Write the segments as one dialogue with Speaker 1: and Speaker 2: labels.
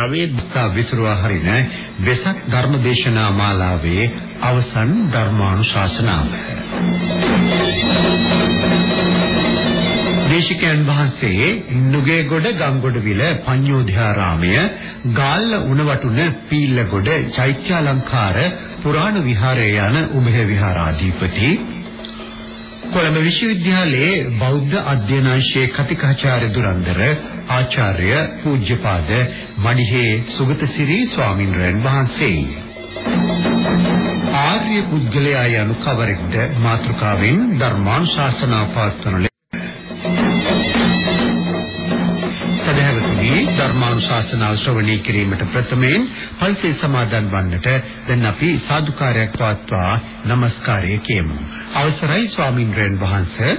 Speaker 1: අවේදිකා විසුරුවා හරින වෙසක් ධර්මදේශනා මාලාවේ අවසන් ධර්මානුශාසනාව. දේශිකයන් වහන්සේ නුගේගොඩ ගංගොඩවිල පඤ්ඤෝධාරාමය ගාල්ල උණවටුන පීල්ලගොඩ චෛත්‍යාලංකාර පුරාණ විහාරය යන උභය විහාරාධිපති කොළඹ විශ්වවිද්‍යාලයේ බෞද්ධ අධ්‍යනාංශයේ කතිකාචාර්ය දුරන්දර ආචාර්ය පූජ්‍යපාද මණිහේ සුගතසිරි ස්වාමින්වයන් වහන්සේ. ආර්ය පුද්ගලයා යනු කවරෙක්ද? මාතෘකාවෙන් ධර්මානුශාසනා පවත්වන ධර්මානුශාසනාව ශ්‍රවණය කිරීමට ප්‍රථමයෙන් පන්සිල් සමාදන් වන්නට දැන් අපි සාදුකාරයක් පවත්වා নমස්කාරය කියමු. අවසරයි ස්වාමින්වයන් වහන්සේ.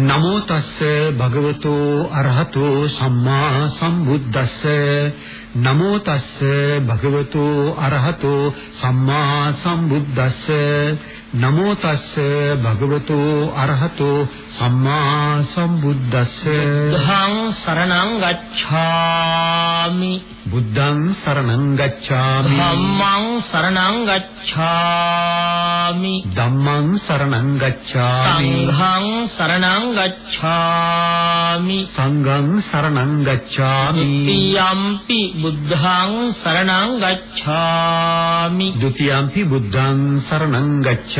Speaker 1: නමෝ තස්ස භගවතෝ අරහතෝ සම්මා සම්බුද්දස්ස. නමෝ තස්ස භගවතෝ අරහතෝ සම්මා සම්බුද්දස්ස. නමෝ තස්ස භගවතෝ අරහතෝ සම්මා සම්බුද්දස්ස.
Speaker 2: ධං සරණං ගච්ඡාමි.
Speaker 1: බුද්ධං සරණං ගච්ඡාමි.
Speaker 2: ධම්මං සරණං ගච්ඡාමි.
Speaker 1: ධම්මං සරණං ගච්ඡාමි.
Speaker 2: සංඝං සරණං ගච්ඡාමි.
Speaker 1: සංඝං සරණං ගච්ඡාමි.
Speaker 2: යම්පි බුද්ධං සරණං ගච්ඡාමි.
Speaker 1: ဒ ුතියම්පි බුද්ධං සරණං ගච්ඡාමි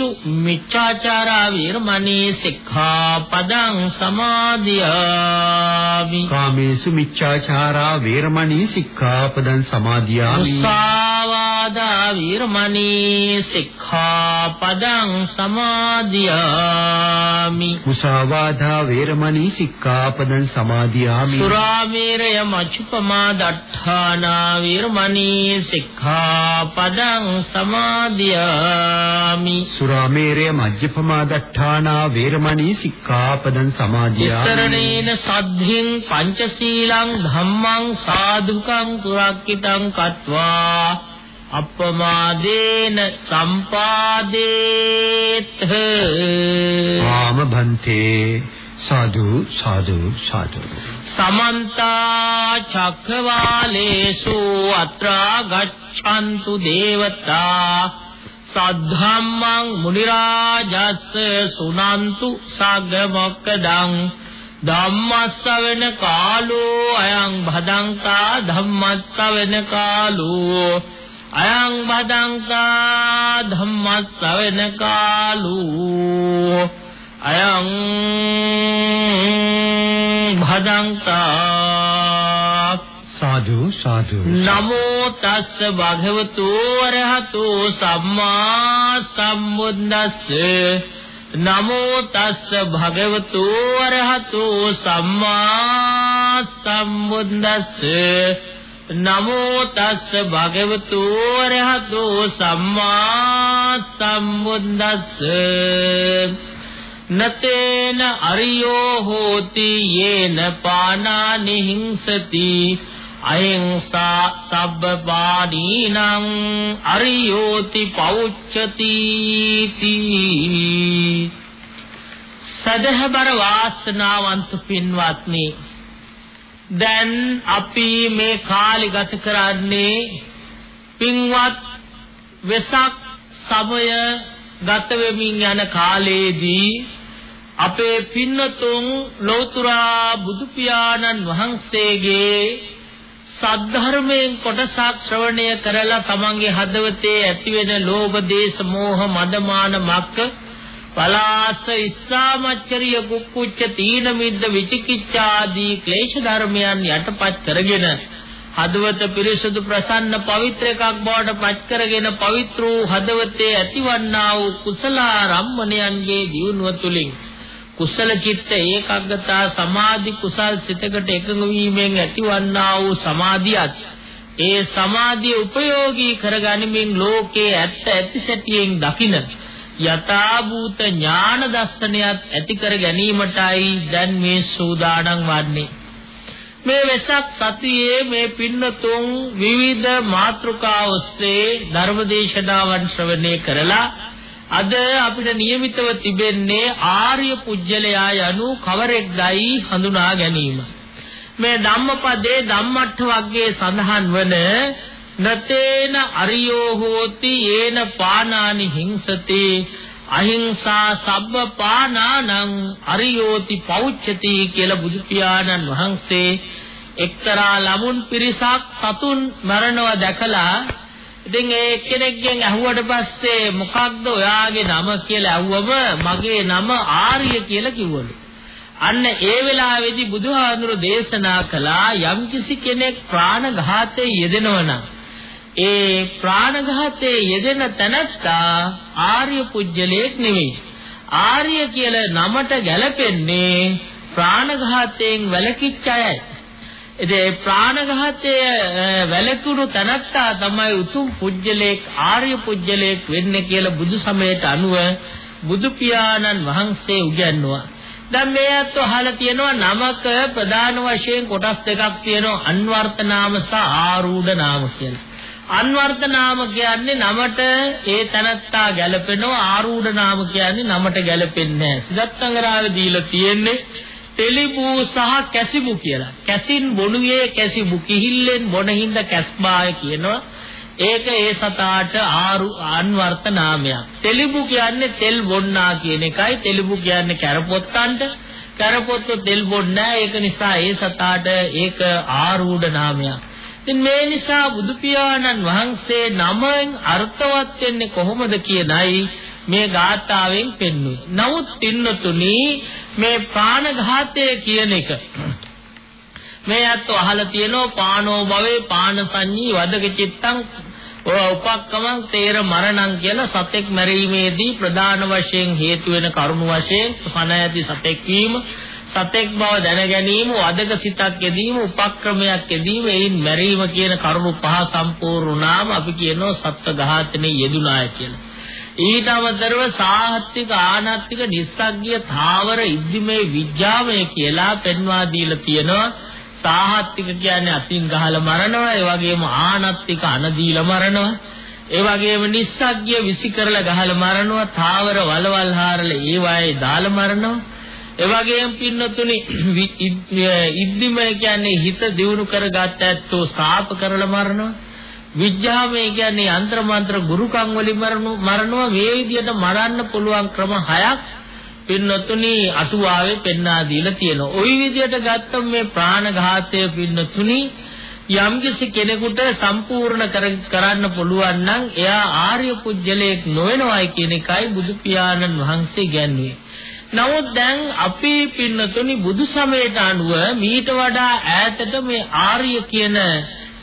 Speaker 2: මිච්ඡාචාරා වීරමණී සික්ඛාපදං සමාදියාමි.
Speaker 1: කාමේසු මිච්ඡාචාරා වේරමණී සික්ඛාපදං සමාදියාමි.
Speaker 2: මුසාවාදා වීරමණී සික්ඛාපදං සමාදියාමි.
Speaker 1: මුසාවාදා වේරමණී සික්ඛාපදං සමාදියාමි.
Speaker 2: සුරාමේරය මච්චුපමා දට්ඨානා වීරමණී සික්ඛාපදං සමාදියාමි
Speaker 1: සුරාමේරය මජ්ජපමා දට්ඨානා වේරමණී සික්ඛාපදං සමාදියාමි
Speaker 2: විස්තරණේන සද්ධින් පංචශීලං ධම්මං සාදුකං තුරක්කිතං කତ୍වා අප්පමාදේන සම්පාදේත
Speaker 1: ආම භන්තේ සාදු සාදු සාදු.
Speaker 2: සමන්ත චක්කවාලේසු අත්‍රා ගච්ඡන්තු දේවතා සද්ධම්මං මුනි රාජස්ස සුනන්තු සග්ග මොක්කදං ධම්මස්සවෙන කාලෝ අයං භදංකා ධම්මස්සවෙන කාලෝ අයං භදංකා ධම්මස්සවෙන කාලෝ අයං භදංකා
Speaker 1: සාදු සාදු.
Speaker 2: නමෝ තස්ස භගවතු වරහතෝ සම්මා සම්බුද්දස්ස. නමෝ තස්ස භගවතු වරහතෝ සම්මා සම්බුද්දස්ස. නමෝ තස්ස භගවතු වරහතෝ සම්මා සම්බුද්දස්ස. නතේන අරියෝ හෝති යේන පානානි හිංසති. අයංසා සබ්බපාදීනං අරියෝති පෞච්චති තී. සදහබර වාසනාවන්ත පින්වත්නි දැන් අපි මේ කාලි ගත කරන්නේ පින්වත් වෙසක් සමය ගත වෙමින් යන කාලයේදී අපේ පින්නතුන් ලෞතර බුදු පියාණන් වහන්සේගේ සද්ධර්මයෙන් කොටසක් ශ්‍රවණය කරලා තමන්ගේ හදවතේ ඇතිවෙන ලෝභ දේශ මෝහ මදමාන මක්ක පලාස ඉස්සාමච්චරිය කුක්කුච්ච තීන මිද්ද විචිකිච්ඡා ආදී ක්ලේශ ධර්මයන් යටපත් කරගෙන හදවත පිරිසුදු ප්‍රසන්න පවිත්‍ර එකක් බවට පත් කරගෙන පවිත්‍ර වූ හදවතේ ඇතිවන්නා වූ කුසල රම්මණයන්ගේ දියුණුව තුලින් කුසල චිත්ත ඒකාග්‍රතා සමාධි කුසල් සිතකට එකඟ වීමෙන් ඇතිවන්නා වූ සමාධියත් ඒ සමාධිය උපයෝගී කරගනිමින් ලෝකේ ඇත්ත ඇති සැටියෙන් දකින යථාභූත ඥාන දර්ශනයත් ඇති කර ගැනීමටයි දැන් මේ සූදානම් වන්නේ. මේ වෙසක් සතියේ මේ පින්නතුන් විවිධ මාතෘකා ඔස්සේ ධර්මදේශනාවන් ශ්‍රවණය කරලා අද අපිට નિયમિતව තිබෙන්නේ ආර්ය පුජ්‍යලයා යනු කවරෙක්දයි හඳුනා ගැනීම. මේ ධම්මපදේ ධම්මට්ඨ වර්ගයේ සඳහන් වන නතේන අරියෝ හෝති යේන පානානි හිංසති අහිංසා සබ්බ පානානං අරියෝති පෞච්ඡති කියලා බුදු පියාණන් වහන්සේ එක්තරා ළමුන් පිරිසක් සතුන් මරණව දැකලා ඉතින් ඒ කෙනෙක්ගෙන් අහුවට පස්සේ මොකක්ද ඔයාගේ නම කියලා අහුවම මගේ නම ආර්ය කියලා කිව්වලු. අන්න ඒ වෙලාවේදී බුදුහාඳුර දේශනා කළා යම්කිසි කෙනෙක් ප්‍රාණඝාතයේ යෙදෙනවනම් ඒ ප්‍රාණඝාතයේ යෙදෙන තැනත්තා ආර්ය පුජ්‍යලයක් නෙවෙයි. ආර්ය කියලා නමට ගැලපෙන්නේ ප්‍රාණඝාතයෙන් වැළකීච්ච අයයි. ඉතින් ප්‍රාණඝාතය වැළකුණු තනත්තා තමයි උතුම් පුජ්‍යලේක් ආර්ය පුජ්‍යලේක් වෙන්නේ කියලා බුදු සමයට අනුව බුදු පියාණන් වහන්සේ උගන්වුවා. දැන් මේ අත් අහලා තියෙනවා නමක ප්‍රධාන වශයෙන් කොටස් දෙකක් තියෙනවා අන්වර්ථ නාම සහ ආරූඪ නාම කියලා. අන්වර්ථ නාම කියන්නේ නමට ඒ තනත්තා ගැලපෙනවා ආරූඪ නාම කියන්නේ නමට ගැලපෙන්නේ නැහැ. සිදත්තංගරාවේ දීලා තියෙන්නේ තෙලිබූ සහ කැසිබු කියලා. කැසින් බොණුවේ කැසිබු කිහිල්ලෙන් බොණ හිඳ කැස්බාය කියනවා. ඒක ඒ සතාට ආරු අන්වර්ථ නාමයක්. තෙලිබු කියන්නේ තෙල් බොන්නා කියන එකයි. තෙලිබු කියන්නේ කැරපොත්තන්ට. කැරපොත්තු තෙල් බොන්නේ ඒක නිසා ඒ සතාට ඒක ආරූඪ නාමයක්. ඉතින් මේ නිසා බුදු පියාණන් වහන්සේ නමෙන් අර්ථවත් වෙන්නේ කොහොමද කියනයි මේ ගාථාවෙන් පෙන්වන්නේ. නමුත් පින්නතුනි මේ ප්‍රාණඝාතය කියන එක. මේ අත්ව අහලා තියෙනවා පානෝ භවේ පාන සංඤී වදක චිත්තං උපක්කමං තේර මරණං කියලා සතෙක් මැරීමේදී ප්‍රධාන වශයෙන් හේතු වෙන කරුණු වශයෙන් පන ඇති සතෙක් වීම සතෙක් බව දැන ගැනීම වදක සිතක් යෙදීම උපක්‍රමයක් යෙදීම එයින් මැරීම කියන කරුණු පහ සම්පූර්ණ වුණාම අපි කියනවා සත්ත්ව ඝාතනයේ යෙදුනාය කියලා. ඊට අමතරව සාහත්තික ආනත්තික නිස්සග්ගිය තාවර ඉද්දිමේ විඥාමය කියලා පෙන්වා දීලා තියෙනවා. සාහත්තික කියන්නේ අතින් ගහලා මරනවා ඒ වගේම ආනත්තික අනදීලා මරනවා. ඒ වගේම නිස්සග්ගිය විසි කරලා ගහලා මරනවා තාවර වලවල් හාරලා ඒ වායේ දාලා මරනවා. ඒ වගේම පින්නතුනි ඉද්දිමය කියන්නේ හිත දියුණු කරගත්ත ඇත්තෝ සාප කරලා මරනවා. විඥාමයේ කියන්නේ යంత్ర මන්ත්‍ර ගුරුකම් වලින් මරණුව මේ විදිහට මරන්න පුළුවන් ක්‍රම හයක් පින්නතුනි අටුවාවේ පෙන්වා දීලා තියෙනවා. ওই විදිහට ගත්තම මේ ප්‍රාණඝාතය පින්නතුනි යම්කිසි කෙනෙකුට සම්පූර්ණ කරන්න පුළුවන් නම් එයා ආර්ය පුජ්‍යලයක් නොවනවායි කියන එකයි බුදු පියාණන් වහන්සේ කියන්නේ. නමුත් දැන් අපි පින්නතුනි බුදු සමයට අනුව මීට වඩා ඈතට මේ ආර්ය කියන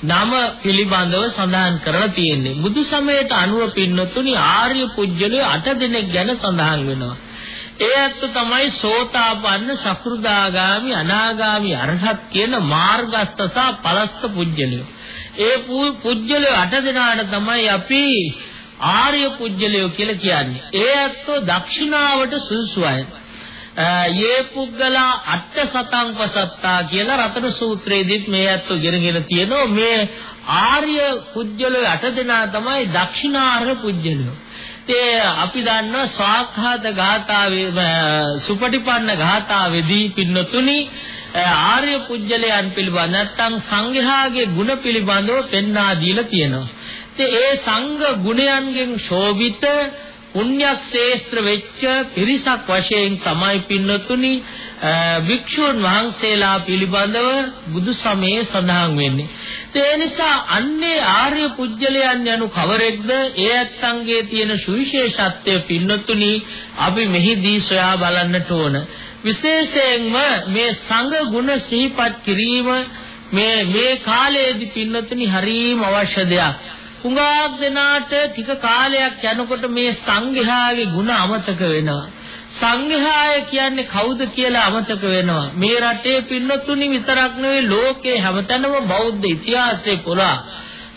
Speaker 2: නම පිළිබඳව සඳහන් කරලා තියෙන්නේ. බුදු සමයට අනුව පින්නතුනි ආර්ය පුජ්‍යලේ අට දෙනෙක් ගැන සඳහන් වෙනවා. ඒ ඇත්ත තමයි සෝතාපන්න, සකෘදාගාමි, අනාගාමි, අරහත් කියන මාර්ගස්ත සහ පලස්ත පුජ්‍යලය. ඒ පුජ්‍යලය අට දෙනාට තමයි අපි ආර්ය පුජ්‍යලය කියලා කියන්නේ. ඒ ඇත්ත දක්ෂිනාවට සුසු අය. යේ පුද්ගලා අට සතං පසත්තා කියලා රතන සූත්‍රයේදීත් මේ අත්ව ඉගෙනගෙන තියෙනවා මේ ආර්ය පුජ්‍යලෝ අට දෙනා තමයි දක්ෂිනාර්ය පුජ්‍යලෝ. ඒ අපි දන්නවා ස්වාඛාත ගාථාවේ සුපටිපන්න ගාථාවේදී පින්නතුනි ආර්ය පුජ්‍යලයන් පිළිබඳ නැත්නම් සංඝයාගේ ගුණ පිළිබඳව පෙන්වා දීලා තියෙනවා. ඒ සංඝ ගුණයන්ගෙන් ශෝභිත පුණ්‍යක්ෂේත්‍ර වෙච්ච පිරිසක් වශයෙන් තමයි පින්නතුනි භික්ෂුන් වහන්සේලා පිළිබඳව බුදු සමයේ සඳහන් වෙන්නේ. ඒ නිසා අන්නේ ආර්ය පුජ්‍යලයන් යනු කවරෙක්ද? ඒ ඇත්තන්ගේ තියෙන සුවිශේෂත්වය පින්නතුනි අපි මෙහිදී සොයා බලන්නට ඕන. විශේෂයෙන්ම මේ සංඝ ගුණ සිහිපත් කිරීම මේ මේ කාලයේදී පින්නතුනි හරීම අවශ්‍ය දෙයක්. හුඟක් දෙනාට ටික කාලයක් යනකොට මේ සංඝයාගේ ගුණ අමතක වෙනවා. සංඝයාය කියන්නේ කවුද කියලා අමතක වෙනවා. මේ රටේ පින්නතුනි විතරක් නෙවෙයි ලෝකේ හැමතැනම බෞද්ධ ඉතිහාසයේ පුරා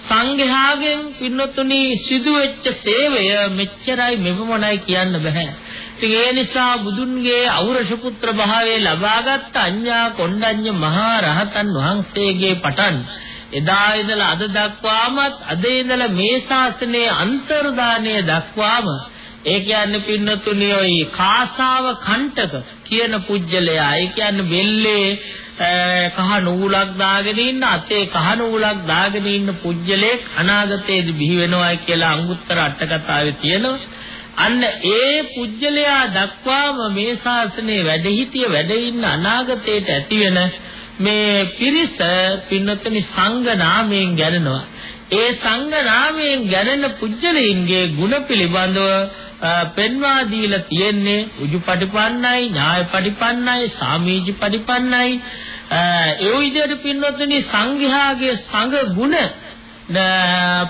Speaker 2: සංඝයාගෙන් පින්නතුනි සිදුවෙච්ච සේවය මෙච්චරයි මෙවමනයි කියන්න බෑ. ඉතින් ඒ නිසා බුදුන්ගේ අවරෂ පුත්‍ර භාවයේ ලබාගත් අඤ්ඤා කොණ්ඩඤ්ඤ මහා රහතන් වහන්සේගේ පටන් එදා ඉඳලා අද දක්වාමත් අද ඉඳලා මේ ශාසනයේ අන්තර්දානය දක්වාම ඒ කියන්නේ පින්නතුනි ඔයි කාසාව කණ්ඨක කියන පුජ්‍යලයා ඒ කියන්නේ බෙල්ලේ කහ නූලක් දාගෙන ඉන්න අතේ කහ නූලක් දාගෙන ඉන්න පුජ්‍යලෙක් අනාගතයේදී බිහි වෙනවා කියලා අංගුත්තර අට කතාවේ තියෙනවා. අන්න ඒ පුජ්‍යලයා දක්වාම මේ ශාසනයේ වැඩ හිටිය වැඩ ඉන්න අනාගතයට ඇති වෙන මේ පිරිස පින්නතනි සංඝ නාමයෙන් ගැනනවා. ඒ සංඝ නාමයෙන් ගැනෙන පුජ්‍යලයින්ගේ ගුණ පිළිබඳව පෙන්වා දීලා තියෙන්නේ උජුපටිපන්නයි, ඥායපටිපන්නයි, සාමීජි පටිපන්නයි. ඒ විදිහට පින්නතනි සංඝයාගේ සංඝ ගුණ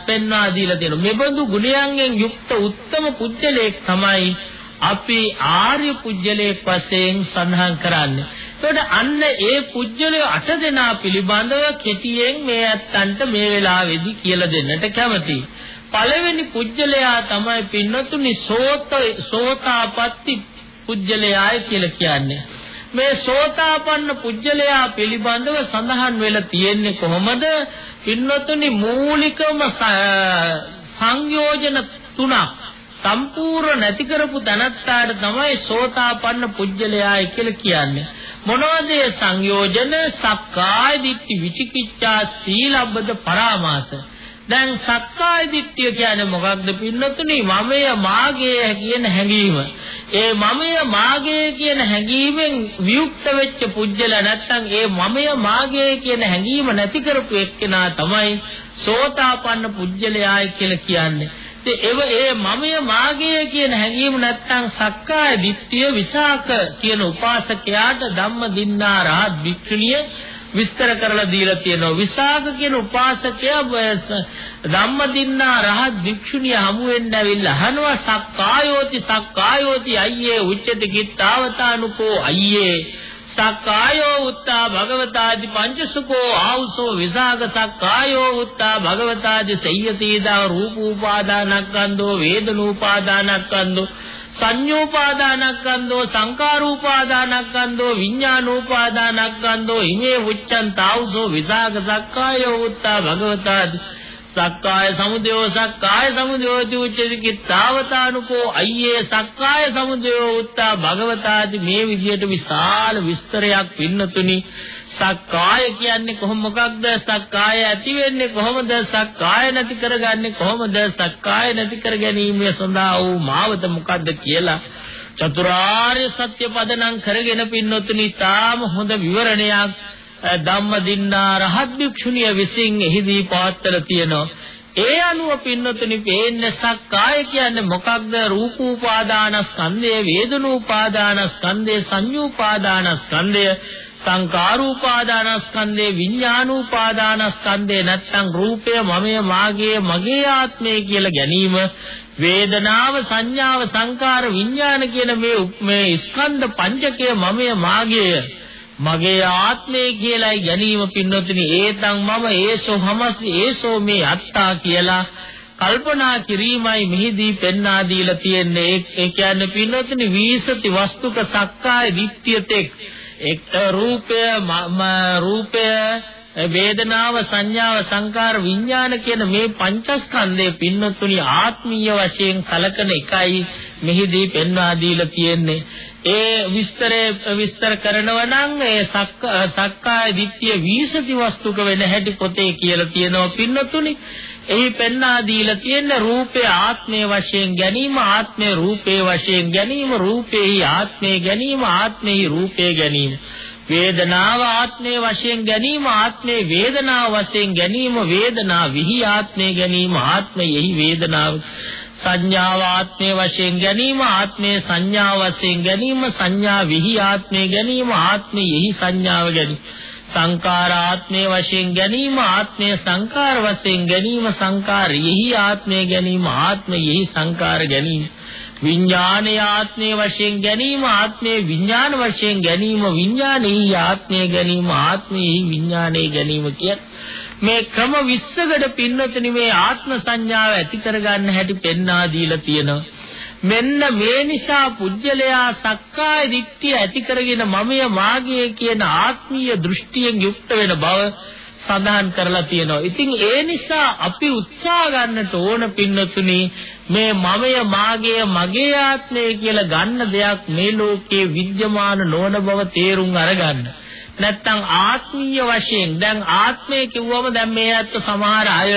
Speaker 2: පෙන්වා දීලා තියෙනවා. මෙබඳු ගුණයන්ගෙන් යුක්ත උත්තම පුජ්‍යලයක් තමයි අපි ආර්ය පුජ්‍යලයක් වශයෙන් සඳහන් කරන්නේ. එතකොට අන්න ඒ පුජ්‍යලය අට දෙනා පිළිබඳව කෙටියෙන් මේ ඇත්තන්ට මේ වෙලාවේදී කියලා දෙන්නට කැමතියි. පළවෙනි පුජ්‍යලයා තමයි පින්නතුනි සෝත සෝතාපට්ටි පුජ්‍යලයායි කියලා කියන්නේ. මේ සෝතාපන්න පුජ්‍යලයා පිළිබඳව සඳහන් වෙලා තියෙන්නේ කොහොමද? පින්නතුනි මූලිකම සංයෝජන තුනක් සම්පූර්ණ නැති කරපු තනත්තාට තමයි සෝතාපන්න පුජ්‍යලයායි කියලා කියන්නේ. මොනවද ඒ සංයෝජන? සක්කාය දිට්ඨි විචිකිච්ඡා සීලබ්බද පරාමාස. දැන් සක්කාය දිට්ඨිය කියන්නේ මොකක්ද පින්නතුනි? මමය මාගේ කියන හැඟීම. ඒ මමය මාගේ කියන හැඟීමෙන් වියුක්ත වෙච්ච පුජ්‍යල නැත්තම් ඒ මමය මාගේ කියන හැඟීම නැති කරපු එක්කෙනා තමයි සෝතාපන්න පුජ්‍යලයායි කියලා කියන්නේ. ඒ ඒ මමය මාගේ කියන හැඟීම නැත්තම් සක්කාය දිට්ඨිය විසාක කියන උපාසකයාට ධම්ම දින්නා රහත් වික්ෂණිය විස්තර කරලා දීලා තියෙනවා. විසාක කියන උපාසකයා ධම්මදින්නා රහත් භික්ෂුණිය හමු වෙන්න ඇවිල්ලා අහනවා සක්කායෝති සක්කායෝති අයියේ උච්චති කිත්තාවතානුකෝ අයියේ. සක්කායෝ උත්තා භගවතාදි පංචසුකෝ ආවුසෝ විසාග සක්කායෝ උත්තා භගවතාදි සය්‍යතීදා රූපූපාදානක්ඛන්தோ වේදනූපාදානක්ඛන්தோ සංඤෝපාදානක්ඛන්தோ සංකාරූපාදානක්ඛන්தோ විඤ්ඤාණූපාදානක්ඛන්தோ ඉමේ උච්ඡන් තාවුසෝ විසාග සක්කායෝ උත්තා භගවතාදි සක්කාය සමුදයෝ සක්කාය සමුදයෝති උච්චති කිත්තාවතානුකෝ අයියේ සක්කාය සමුදයෝ උත්තා භගවතාදි මේ විදියට විශාල විස්තරයක් පින්නතුනි. සක්කාය කියන්නේ කොහොම මොකක්ද? සක්කාය ඇති වෙන්නේ කොහොමද? සක්කාය නැති කරගන්නේ කොහොමද? සක්කාය නැති කර ගැනීම සඳහා වූ මාවත මොකක්ද කියලා චතුරාර්ය සත්‍ය පදනම් කරගෙන පින්නතුනි. තාම හොඳ විවරණයක් ධම්මදින්නා රහත් භික්ෂුණිය විසින් එහිදී පවත්තලා තියෙනවා. ඒ අනුව පින්නතුනි පේන්නේ සක්කාය කියන්නේ මොකක්ද? රූපෝපාදානස්කන්ධය, වේදනෝපාදානස්කන්ධය, සංඤෝපාදානස්කන්ධය, සංකාරෝපාදානස්කන්ධය, විඥානෝපාදානස්කන්ධය නැත්නම් රූපය මමය මාගේ මගේ ආත්මය කියලා ගැනීම වේදනාව සංඥාව සංකාර විඥාන කියන මේ මේ ස්කන්ධ පංචකය මමය මාගේ මගේ ආත්මය කියලායි ගැනීම පින්නොතිනි. ඒතං මම ඒසෝ හමස් ඒසෝ මේ අත්තා කියලා කල්පනා කිරීමයි මෙහිදී පෙන්වා දීලා තියෙන්නේ. ඒ කියන්නේ පින්නොතිනි වීසති වස්තුක සක්කාය දිට්ඨියතෙක්. එක් රූපය රූපය වේදනාව සංඥාව සංකාර විඥාන කියන මේ පංචස්කන්ධයේ පින්නතුනි ආත්මීය වශයෙන් කලකන එකයි මෙහිදී පෙන්වා දීලා තියෙන්නේ. ඒ විස්තරේ විස්තර කරනවා නම් ඒ සක්කාය දිට්ඨිය වීසති වස්තුක වෙන හැටි පොතේ කියලා තියෙනවා පින්නතුනි. එහි පෙන්වා දීලා තියෙන රූපේ ආත්මයේ වශයෙන් ගැනීම ආත්මයේ රූපේ වශයෙන් ගැනීම රූපේහි ආත්මයේ ගැනීම ආත්මෙහි රූපේ ගැනීම වේදනාව ආත්මයේ වශයෙන් ගැනීම ආත්මයේ වේදනාව වශයෙන් ගැනීම වේදනා විහි ආත්මයේ ගැනීම ආත්මයෙහි වේදනාව සංඥාව ආත්මයේ වශයෙන් ගැනීම ආත්මයේ සංඥාව වශයෙන් ගැනීම සංඥා විහි ආත්මයේ ගැනීම ආත්මයෙහි සංඥාව ගැනීම. සංකාර ආත්මයේ වශයෙන් ගැනීම ආත්මයේ සංකාර වශයෙන් ගැනීම සංකාරයෙහි ආත්මයේ ගැනීම ආත්මයෙහි සංකාර ගැනීම. විඥානයේ ආත්මයේ වශයෙන් ගැනීම ආත්මයේ විඥාන වශයෙන් ගැනීම විඥානයේ ආත්මයේ ගැනීම ආත්මයේ විඥානයේ ගැනීම කිය මේ ක්‍රම 20කට පින්නතුනි මේ ආත්ම සංඥාව ඇති කරගන්න හැටි පෙන්වා දීලා තියෙනවා මෙන්න මේ නිසා පුජ්‍යලයා සක්කාය දිට්ඨිය ඇති කරගෙන මමය මාගේ කියන ආත්මීය දෘෂ්ටියෙන් යුක්ත වෙන බව සඳහන් කරලා තියෙනවා. ඉතින් ඒ නිසා අපි උත්සාහ ගන්නට ඕන පින්නතුනි මේ මමය මාගේ මගේ ආත්මය කියලා ගන්න දෙයක් මේ ලෝකේ විද්‍යමාන නොවන බව තේරුම් අරගන්න. නැත්තම් ආත්මීය වශයෙන් දැන් ආත්මය කිව්වම දැන් මේ ඇත්ත සමහර අය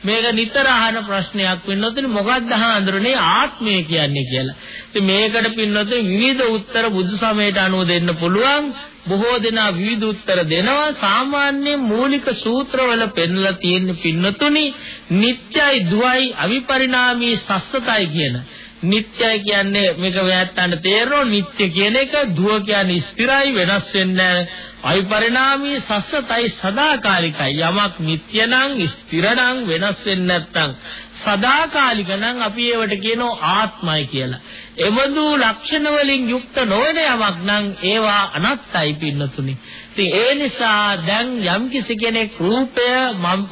Speaker 2: මේක නිතර අහන ප්‍රශ්නයක් වෙන්නොත් මොකක්ද හඳුරන්නේ ආත්මය කියන්නේ කියලා. ඉතින් මේකට පින්නොත් විවිධ උත්තර බුදු සමයට අනුව දෙන්න පුළුවන්. බොහෝ දෙනා විවිධ උත්තර දෙනවා. සාමාන්‍ය මූලික සූත්‍රවල පෙන්ලා තියෙන පින්නතුනි නිට්ටයයි දුවයි අවිපරිණාමී සස්සතයි කියන. නිට්ටය කියන්නේ මේක වැත්තන්ට තේරෙනවා නිට්ටය කියන එක දුව කියන්නේ ස්ථිරයි වෙනස් වෙන්නේ අවිපරිණාමී සස්සතයි සදාකාලිකයි යමක් නිට්ටය නම් ස්ථිර නම් වෙනස් වෙන්නේ නැත්නම් සදාකාලික නම් අපි ඒවට කියනවා ආත්මයි කියලා. එබඳු ලක්ෂණ වලින් යුක්ත නොවන යමක් නම් ඒවා අනත්තයි පින්නතුනි. ඉතින් ඒ නිසා දැන් යම් කිසි කෙනෙක් රූපය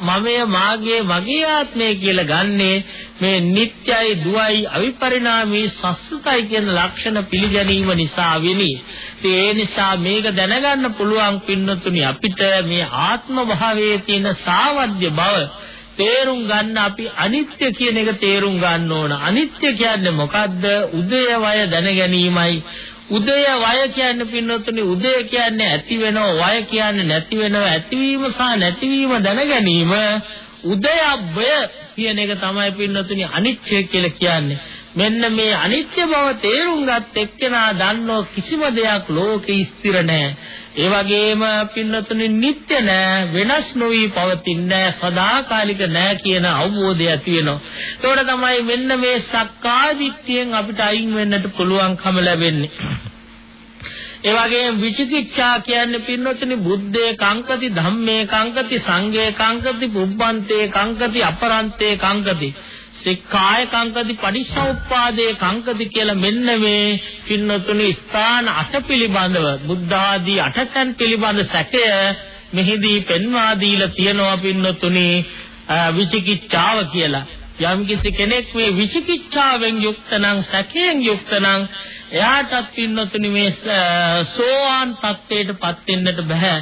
Speaker 2: මමය මාගේ මගේ ආත්මය කියලා ගන්නේ මේ නිට්ටයයි දුවයි අවිපරිණාමී සස්සතයි කියන ලක්ෂණ පිළිගැනීම නිසා වෙනි. ඉතින් ඒ නිසා මේක දැනගන්න පුළුවන් පින්නතුනි අපිට මේ ආත්ම භාවයේ තියෙන සාවද්‍ය බව තේරුම් ගන්න අපි අනිත්‍ය කියන එක තේරුම් ගන්න ඕන. අනිත්‍ය කියන්නේ මොකද්ද? උදය වය දැන ගැනීමයි. උදය වය කියන්නේ පින්නොත්නි උදය කියන්නේ ඇති වෙනව වය කියන්නේ නැති වෙනව ඇතිවීම සහ නැතිවීම දැන ගැනීම උදයබ්බය කියන එක තමයි පින්නොත්නි අනිත්‍ය කියලා කියන්නේ. මෙන්න මේ අනිත්‍ය බව තේරුම් ගත් එක්කෙනා දන්නෝ කිසිම දෙයක් ලෝකේ ස්ථිර නැහැ. ඒ වගේම පින්නතුනි නිට්ටය නෑ වෙනස් නොවි පවතින්නේ සදාකාලික නෑ කියන අවබෝධය ඇති වෙනවා. ඒතකොට තමයි මෙන්න මේ සක්කාදිට්ඨියෙන් අපිට අයින් වෙන්නට පුළුවන්කම ලැබෙන්නේ. ඒ වගේම විචිකිච්ඡා කියන්නේ පින්නොතනි බුද්ධේ කංකති ධම්මේ කංකති සංඝේ කංකති පුබ්බන්තේ කංකති අපරන්තේ කංකති සික්ඛාය කංකති පටිච්චසමුප්පාදේ කංකති කියලා මෙන්න මේ පින්නතුනි ස්ථාන අට පිළිබඳව බුද්ධ ආදී අටකන් පිළිබඳ සැකය මෙහිදී පෙන්වා දීලා තියෙනවා පින්නතුනි විචිකිච්ඡාව කියලා. යම් කිසි කෙනෙක් මේ විචිකිච්ඡාවෙන් යුක්ත නම් සැකයෙන් යුක්ත නම් එයාටත් පින්නතුනි මේ සෝවාන් තත්ත්වයටපත් වෙන්නට බෑ.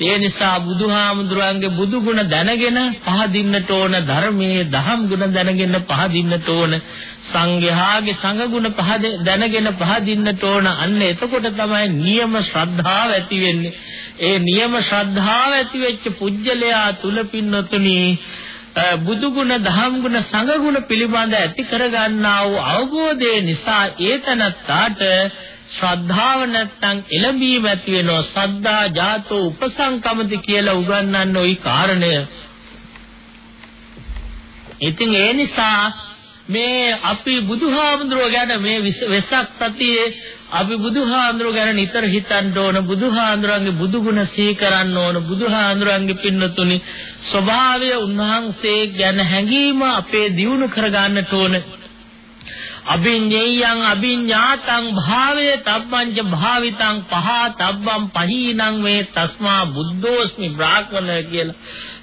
Speaker 2: ඒ නිසා බුදුහාමුදුරන්ගේ බුදු ගුණ දැනගෙන පහදින්නට ඕන ධර්මයේ දහම් ගුණ දැනගෙන පහදින්නට ඕන සංඝයාගේ සංඝ ගුණ පහද දැනගෙන පහදින්නට ඕන. අන්න එතකොට තමයි නියම ශ්‍රද්ධාව ඇති වෙන්නේ. ඒ නියම ශ්‍රද්ධාව ඇති වෙච්ච පුජ්‍යලයා තුල පින්නතුනි බුදු ගුණ, දහම් ගුණ, සංඝ ගුණ පිළිබඳ ඇති කරගන්නා වූ අවබෝධය නිසා ඒතනත්තාට ශ්‍රද්ධාව නැත්තම් එළඹීම ඇති වෙනවා. සද්දා ජාතෝ උපසංකමති කියලා උගන්වන්න ওই කාරණය. ඉතින් ඒ නිසා මේ අපි බුදුහාමුදුරුවෝ ගැන මේ වෙසක් සතියේ අපි බුදුහාඳුර ගැන නිතර හිතන්න ඕන බුදුහාඳුරන්ගේ බුදුගුණ සිහි කරන්න ඕන බුදුහාඳුරන්ගේ පින්නතුනි ස්වභාවය උන්වහන්සේ ගැන හැඟීම අපේ දියුණු කරගන්නට ඕන. අභිඤ්ඤයං අභිඤ්ඤාතං භාවය තබ්බංච භාවිතං පහා තබ්බං පහීනං මේ තස්මා බුද්ධෝස්මි බ්‍රාහ්මණ කියලා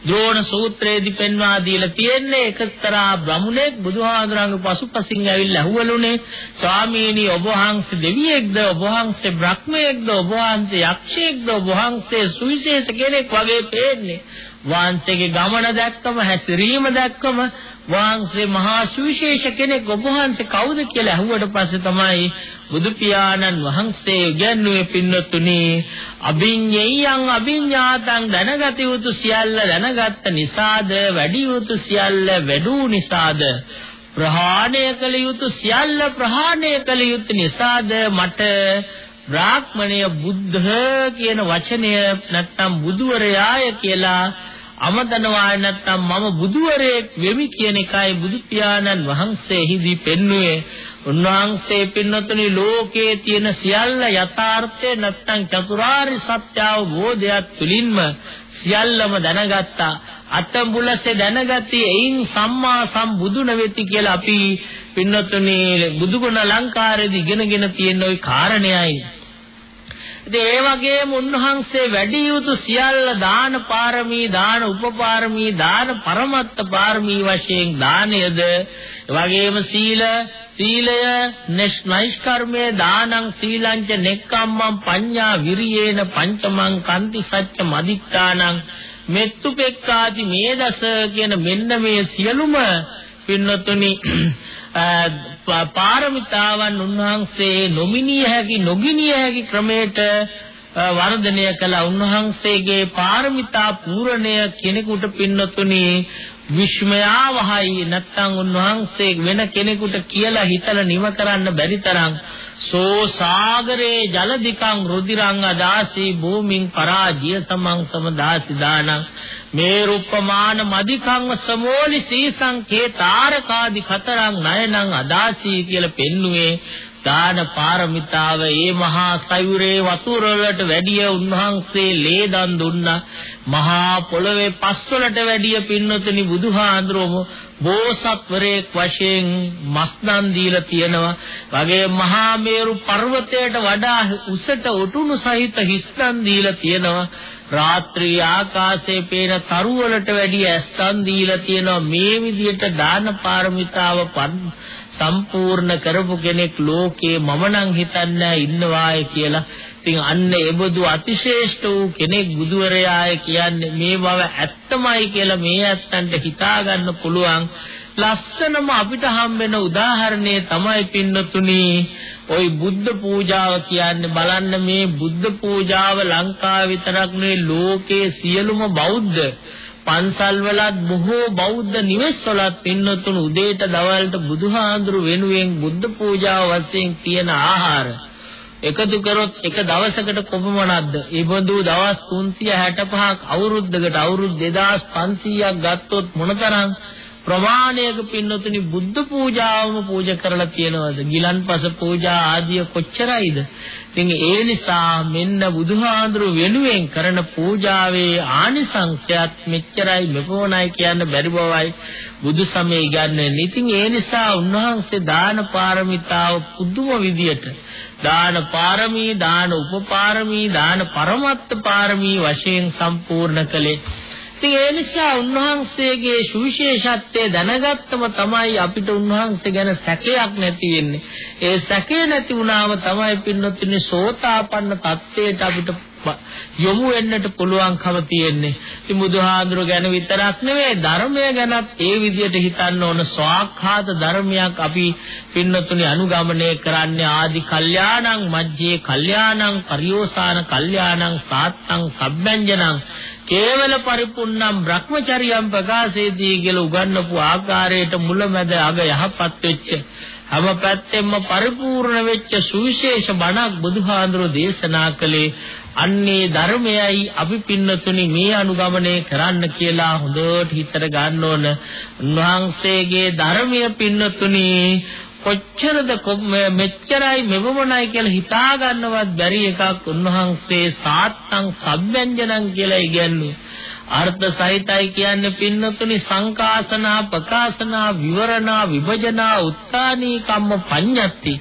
Speaker 2: ද්‍රෝණ සූත්‍රයේදී පෙන්වා දීලා තියෙන්නේ එකතරා බ්‍රහ්මණෙක් බුදුහාඳුරන්ගේ පසුපසින් ඇවිල්ලා ඇහුවලුනේ ස්වාමීනි ඔබ වහන්සේ දෙවියෙක්ද? ඔබ වහන්සේ බ්‍රහ්මයෙක්ද? ඔබ වහන්සේ යක්ෂයෙක්ද? ඔබ වහන්සේ සුවිශේෂ කෙනෙක් වගේ පේන්නේ. වහන්සේගේ ගමන දැක්කම හැසිරීම දැක්කම වහන්සේ මහා සුවිශේෂ කෙනෙක් ඔබ වහන්සේ කවුද කියලා අහුවට පස්සේ තමයි බුදු පියාණන් වහන්සේ ඉගැන්වුවේ පින්නතුනි අභිඤ්ඤයං අභිඤ්ඤාතං දැනගත යුතු සියල්ල දැනගත්ත නිසාද? වැඩි යුතු සියල්ල වැඩූ නිසාද? ප්‍රහාණය කළ යුතු සියල්ල ප්‍රහාණය කළ යුතු නිසාද? මට බ්‍රාහ්මණය බුද්ධ කියන වචනය නැත්තම් බුදුවරයාය කියලා අමතනවා නැත්තම් මම බුදුවරයෙක් වෙමි කියන එකයි බුදු පියාණන් වහන්සේ එහිදී පෙන්වුවේ උන්වහන්සේ පින්නතුනි ලෝකයේ තියෙන සියල්ල යථාර්ථය නැත්තම් චතුරාර්ය සත්‍ය අවබෝධයත් තුලින්ම සියල්ලම දැනගත්තා. අතඹුලසේ දැනගatti එයින් සම්මා සම්බුදුන වෙති කියලා අපි පින්නතුනි බුදුගුණ ලංකාරයේදී ඉගෙනගෙන තියෙන ওই කාරණේයි ඉතින් ඒ වගේම උන්වහන්සේ වැඩි යුතු සියල්ල දාන පාරමී දාන උපපාරමී දාන පරමත්ත පාරමී වශයෙන් දානයද? එවැගේම සීල සීලය නෛෂ්කර්මයේ දානං සීලංච නෙක්ඛම්මං පඤ්ඤා විරියේන පංචමං කන්ති සච්ච මදිත්තානං මෙත්තුපෙක්කාති මේදස කියන මෙන්න මේ සියලුම පින්නතුනි පාරමිතාවන් උන්වහන්සේ නොමිනිය හැකි නොගිනිය හැකි ක්‍රමයට වර්ධනය කළ උන්වහන්සේගේ පාරමිතා පූර්ණය කෙනෙකුට පින්නතුනි විශ්මයාවහයි. නැත්තම් උන්වහන්සේ වෙන කෙනෙකුට කියලා හිතලා නිව කරන්න බැරි තරම් සෝ සාගරේ ජල දිකං රුධිරං අදාසී භූමින් පරාජිය සමං සමදාසි දානං. මේ රූපමාන මදිකං සමෝලි සීසං කේ තාරකාදි කතරං නයනං අදාසී කියලා පෙන්නුවේ දාන පාරමිතාව ඒ මහා සයුරේ වතුර වලට වැඩිය උන්වහන්සේ ලේ දන් දුන්නා. මහා පොළවේ පස් වලට වැඩිය පින්නතුනි බුදුහාඳුරම බෝසත්වරයෙක් වශයෙන් මස් දන් දීලා තියෙනවා. වගේ මහා මේරු පර්වතයට වඩා උසට ඔටුනු සහිත හිස් දන් දීලා තියෙනවා. රාත්‍රී ආකාශයේ පේන තරු වලට වැඩිය ඇස් දන් දීලා තියෙනවා. මේ විදිහට දාන පාරමිතාව සම්පූර්ණ කරපු කෙනෙක් ලෝකේ මම නම් හිතන්නේ ඉන්නවාය කියලා. ඉතින් අන්න ඒබඳු අතිශේෂ්ඨ වූ කෙනෙක් බුදුවරයාය කියන්නේ මේ බව ඇත්තමයි කියලා මේ ඇත්තන්ට හිතා ගන්න පුළුවන්. ලස්සනම අපිට හම්බෙන උදාහරණය තමයි පින්නතුනි ওই බුද්ධ පූජාව කියන්නේ බලන්න මේ බුද්ධ පූජාව ලංකාව විතරක් නෙවෙයි ලෝකයේ සියලුම බෞද්ධ පන්සල් වලත් බොහෝ බෞද්ධ නිවෙස් වලත් පින්නතුණු උදේට දවල්ට බුදුහාඳුරු වෙනුවෙන් බුද්ධ පූජාව වශයෙන් තියෙන ආහාර එකතු කරොත් එක දවසකට කොපමණක්ද? ඒ බඳු දවස් 365ක් අවුරුද්දකට අවුරුදු 2500ක් ගත්තොත් මොනතරම් ප්‍රමාණයක පින්නතුනි බුද්ධ පූජාවම පූජා කරලා තියෙනවද? ගිලන්පස පූජා ආදිය කොච්චරයිද? ඉතින් ඒ නිසා මෙන්න බුදුහාඳුරු වෙනුවෙන් කරන පූජාවේ ආනිසංසයත් මෙච්චරයි මෙපොණයි කියන්න බැරි බවයි බුදු සමය ඉගන්නේ. ඉතින් ඒ නිසා උන්වහන්සේ දාන පාරමිතාව පුදුම විදියට දාන පාරමී දාන උපපාරමී දාන පරමත්ත පාරමී වශයෙන් සම්පූර්ණ කළේ ඉතින් ඒ නිසා උන්වහන්සේගේ සුවිශේෂත්වය දැනගත්තම තමයි අපිට උන්වහන්සේ ගැන සැකයක් නැති වෙන්නේ. ඒ සැකේ නැති වුණාම තමයි පින්නතුනි සෝතාපන්න තත්ත්වයට අපිට යොමු වෙන්නට පුළුවන්කම තියෙන්නේ. ඉතින් බුදුහාඳුර ගැන විතරක් නෙවෙයි ධර්මය ගැනත් ඒ විදිහට හිතන්න ඕන ස්වාක්ඛාත ධර්මයක් අපි පින්නතුනි අනුගමනය කරන්නේ ආදි කල්යාණං මජ්ජේ කල්යාණං පරියෝසాన කල්යාණං සාත්තං සබ්බංජනං කේවල පරිපුන්නම් Brahmacharyaම් ප්‍රකාශයේදී කියලා උගන්වපු ආකාරයට මුලමැද අග යහපත් වෙච්ච හැම පැත්තෙම පරිපූර්ණ වෙච්ච සුවිශේෂ බණක් බුදුහාඳුර දේශනා කළේ අන්නේ ධර්මයයි අපි පින්නතුනි මේ අනුගමනය කරන්න කියලා හොඳට හිතට ගන්න ඕන. උන්වහන්සේගේ ධර්මය පින්නතුනි කොච්චරද මෙච්චරයි මෙවමනයි කියලා හිතා ගන්නවත් බැරි එකක් උන්වහන්සේ සාත්තං සබ්බ්‍යංජනං කියලා ඉගැන්වුවා. අර්ථ සහිතයි කියන්නේ පින්නතුනි සංකාසනා ප්‍රකාශනා විවරණා විභජනා උත්තානී කම්ම පඤ්ඤත්ති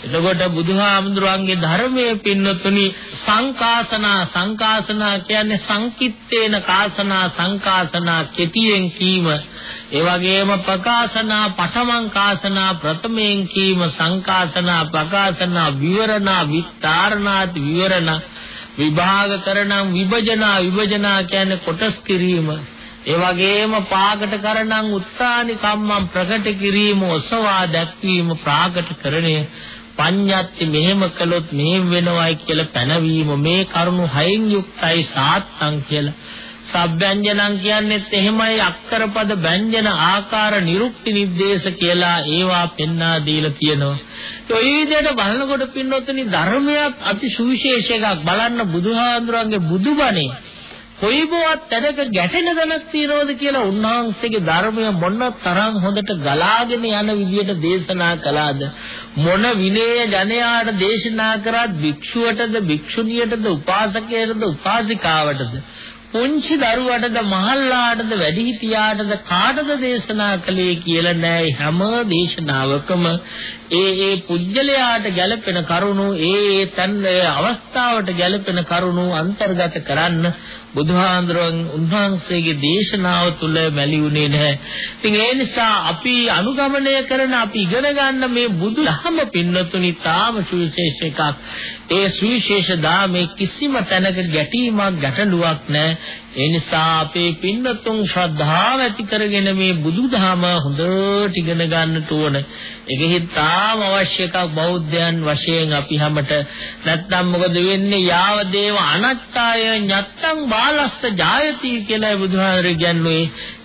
Speaker 2: එතකොට බුදුහාමුදුරන්ගේ ධර්මයේ පින්නතුනි සංකාසනා සංකාසනා කියන්නේ සංකිට්ඨේන කාසනා සංකාසනා කෙටියෙන් කීම. ඒ වගේම ප්‍රකාශනා පඨමං කාසනා ප්‍රථමයෙන් කීම සංකාසනා ප්‍රකාශනා විවරණා විස්තරණාති විවරණ. විභාග කරනම් විභජනා විභජනා කියන්නේ කොටස් කිරීම. ඒ වගේම පාකට කරනම් උත්සාහනි කම්මම් ප්‍රකට කිරීම ඔසවා දැක්වීම ප්‍රාකට කරණය. පඤ්ඤාත්ති මෙහෙම කළොත් මෙහෙම වෙනවයි කියලා පැනවීම. මේ කරුණු හයෙන් යුක්තයි සාත්තං කියලා. සබ්බ්‍යංජනං කියන්නේත් එහෙමයි අක්කර පද ව්‍යංජන ආකාර නිරුක්ති නිर्देश කියලා ඒවා පෙන්වා දීලා තියෙනවා. ඒ විදිහට බලනකොට පින්නොත්නි ධර්මයක් අති සුවිශේෂ එකක් බලන්න බුදුහාඳුරන්ගේ බුදුබණේ කොයිබවත් තැනක ගැටෙන දණක් තියනවද කියලා උන්වහන්සේගේ ධර්මය මොන තරම් හොඳට ගලාගෙන යන විදියට දේශනා කළාද මොන විනය ජනයාට දේශනා කරත් භික්ෂුවටද භික්ෂුණියටද උපාසකයටද උපාසිකාවටද පුංචි දරුවටද මහල්ලාටද වැඩිහිටියාටද කාටද දේශනා කළේ කියලා නෑ. හැම දේශනාවකම ඒ ඒ පුජ්‍යලයාට ගැළපෙන කරුණු ඒ ඒ තන් අවස්ථාවට ගැළපෙන කරුණු අන්තර්ගත කරන්න බුදුහාඳුරන් උන්වහන්සේගේ දේශනාව තුළ මැලිුනේ නැහැ. ඉතින් ඒ නිසා අපි අනුගමනය කරන අපි ඉගෙන ගන්න මේ බුදු දහම පින්නතුනි තාම සුවිශේෂ එකක්. ඒ සුවිශේෂ දාමේ කිසිම තැනක ගැටීමක් ගැටලුවක් නැහැ. ඒ නිසා අපේ පින්නතුන් ශ්‍රද්ධාව ඇති කරගෙන මේ බුදුදහම හොඳට ඉගෙන ගන්නට ඕන. ඒකෙහි තාම අවශ්‍ය එකක් බෞද්ධයන් වශයෙන් අපි හැමට නැත්තම් මොකද වෙන්නේ යාව දේව අනත්තාය ඤත්තං බාලස්ස ජායති කියලා බුදුහාමර කියන්නේ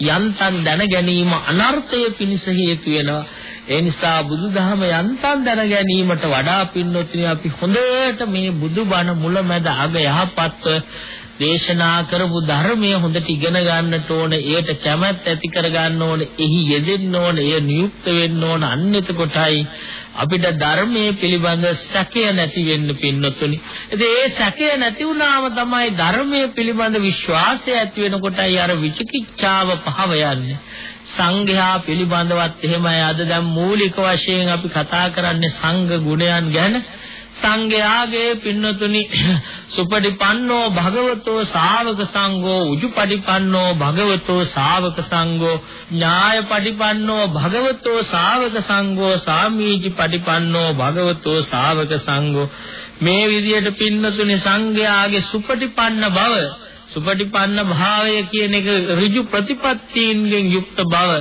Speaker 2: යන්තම් දැන ගැනීම අනර්ථය පිණිස හේතු වෙනවා. ඒ නිසා බුදුදහම යන්තම් දැන ගැනීමට වඩා පින්නොත්නි අපි හොඳට මේ බුදුබණ මුලමැද අග යහපත්ව දේශනා කරපු ධර්මය හොඳට ඉගෙන ගන්නට ඕන, ඒට කැමැත්ත ඇති කර ගන්න ඕන, එහි යෙදෙන්න ඕන, එය නියුක්ත වෙන්න ඕන. අන්න එතකොටයි අපිට ධර්මයේ පිළිබඳ සැකය නැති වෙන්න පින්නතුනි. ඉතින් ඒ සැකය නැති වුණාම තමයි ධර්මයේ පිළිබඳ විශ්වාසය ඇති වෙනකොටයි අර විචිකිච්ඡාව පහව යන්නේ. සංඝයා පිළිබඳවත් එහෙමයි අද දැන් මූලික වශයෙන් අපි කතා කරන්නේ සංඝ ගුණයන් ගැන සංඝයාගේ පින්නතුනි සුපටිපන්නෝ භගවතෝ ශාවක සංඝෝ උජුපටිපන්නෝ භගවතෝ ශාවක සංඝෝ ඥායපටිපන්නෝ භගවතෝ ශාවක සංඝෝ සාමීචි පටිපන්නෝ භගවතෝ ශාවක සංඝෝ. මේ විදිහට පින්නතුනි සංඝයාගේ සුපටිපන්න බව සුපටිපන්න භාවය කියන එක ඍජු ප්‍රතිපත්තීන්ගෙන් යුක්ත බව.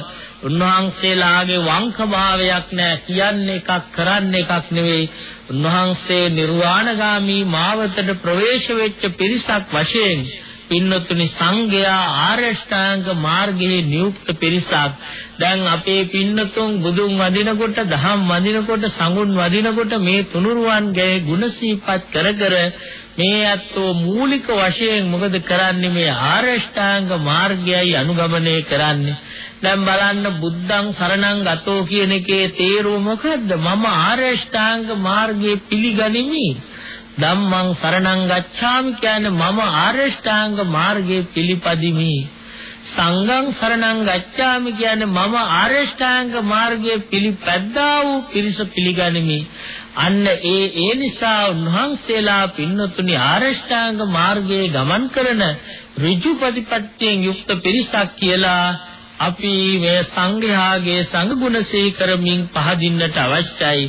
Speaker 2: උන්වහන්සේලාගේ වංක භාවයක් නෑ. කියන්නේ එකක් කරන්නේ එකක් නෙවෙයි. උන්වහන්සේ නිර්වාණගාමී මාවතට ප්‍රවේශ වෙච්ච පිරිසක් වශයෙන් පින්නතුනි සංඝයා ආරෂ්ඨාංග මාර්ගයේ නියුක්ත පිරිසක්. දැන් අපේ පින්නතුන් බුදුන් වදිනකොට දහම් වදිනකොට සංගුණ වදිනකොට මේ තුනුරුවන්ගේ ගුණ සීපත් කර කර මේ අත්ෝ මූලික වශයෙන් මොකද කරන්නේ? මේ ආරෂ්ඨාංග මාර්ගයයි අනුගමනය කරන්නේ. දැන් බලන්න බුද්ධං සරණං ගතෝ කියන එකේ තේරුම මොකද්ද? මම ආරෂ්ඨාංග මාර්ගයේ පිළිගනිමි. ධම්මං සරණං ගච්ඡාමි කියන්නේ මම ආරෂ්ඨාංග මාර්ගයේ පිළිපදිමි. සංඝං සරණං ගච්ඡාමි කියන්නේ මම ආරෂ්ඨාංග මාර්ගයේ පිළිපැද්දා වූ පිරිස පිළිගනිමි. අන්න ඒ ඒ නිසා උන්වහන්සේලා පින්නතුනි ආරෂ්ඨාංග මාර්ගයේ ගමන් කරන ඍජු ප්‍රතිපත්තියෙන් යුක්ත පිරිසක් කියලා අපි මේ සංඝයාගේ සංඝ ගුණ සිහි කරමින් පහදින්නට අවශ්‍යයි.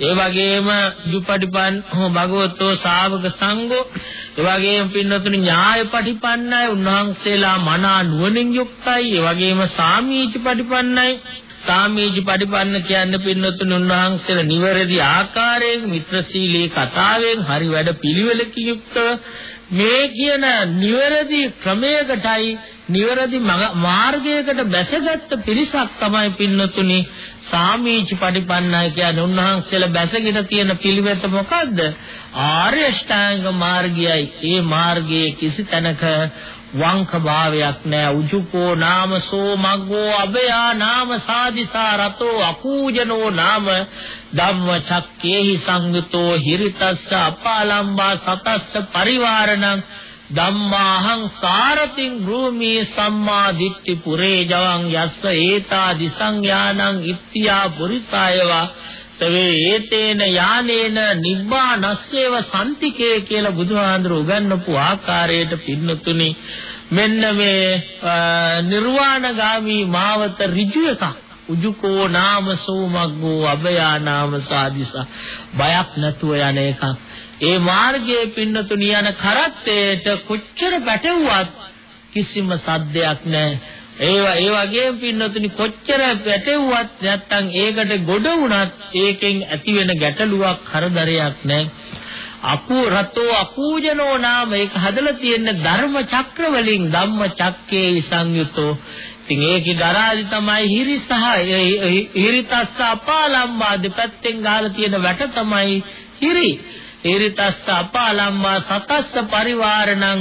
Speaker 2: ඒ වගේම දුපටිපන් භගවතෝ ශාවක සංඝෝ ඒ වගේම පින්නතුනි ඥාය පටිපන්නයි උන්වහන්සේලා මනා නුවණින් යුක්තයි. ඒ වගේම සාමීච පටිපන්නයි සාමීජි පරිපන්න කියන්නේ පින්නතුන් උන්වහන්සේලා නිවැරදි ආකාරයෙන් මිත්‍රශීලී කතාවෙන් හරි වැඩ පිළිවෙලකින් යුක්තව මේ කියන නිවැරදි ක්‍රමයකටයි නිවැරදි මාර්ගයකට බැසගත් පිරිසක් තමයි පින්නතුනි. සාමීච පටිපන්නයි කියන්නේ උන්වහන්සේලා බැසගෙන තියෙන පිළිවෙත මොකද්ද? ආර්ය ශ්‍රාංග මාර්ගයයි. ඒ මාර්ගයේ කිසි තැනක වංක භාවයක් නෑ උජුකෝ නාම සෝ මග්ගෝ අබයා නාම සාදිසා රතෝ අකූජනෝ නාම ධම්ම චක්කේහි සංයුතෝ හිරිතස්ස අපාලම්බා සතස්ස පරිවාරණං ධම්මාහං සාරතින් භූමි සම්මා දිට්ඨි පුරේ ජවං යස්ස ඒතා දිසංඥානං ඉත්‍ත්‍යා පුරිසායවා සවේ ඒතේන යානේන නිබ්බානස්සේව සම්තිකේ කියලා බුදුහාඳුර උගන්වපු ආකාරයට පින්නතුනි. මෙන්න මේ නිර්වාණගාමි මාවත ඍජු එකක්. උජුකෝ නාම සෝමග්ගෝ අභයා නාම සාදිසා. බයක් නැතුව යන එකක්. ඒ මාර්ගයේ පින්නතුණි යන කරත්තේට කොච්චර පැටවුවත් කිසිම සද්දයක් නැහැ. ඒවා ඒ වගේම පින්නතුනි කොච්චර පැටවුවත් නැත්තම් ඒකට ගොඩ වුණත් ඒකෙන් ඇති වෙන ගැටලුවක් කරදරයක් නැහැ. අපු රතෝ අපූජනෝ නාම ඒක හදලා තියෙන ධර්ම චක්‍ර වලින් ධම්ම චක්කේ සංයුතෝ ඉතින් ඒකේ දරාදි තමයි හිරි සහ හිරිතස්ස අපාලම්බා දෙපැත්තෙන් ගහලා තියෙන වැට තමයි හිරි හිරිතස්ස අපාලම්බා සතස්ස පරිවාරණං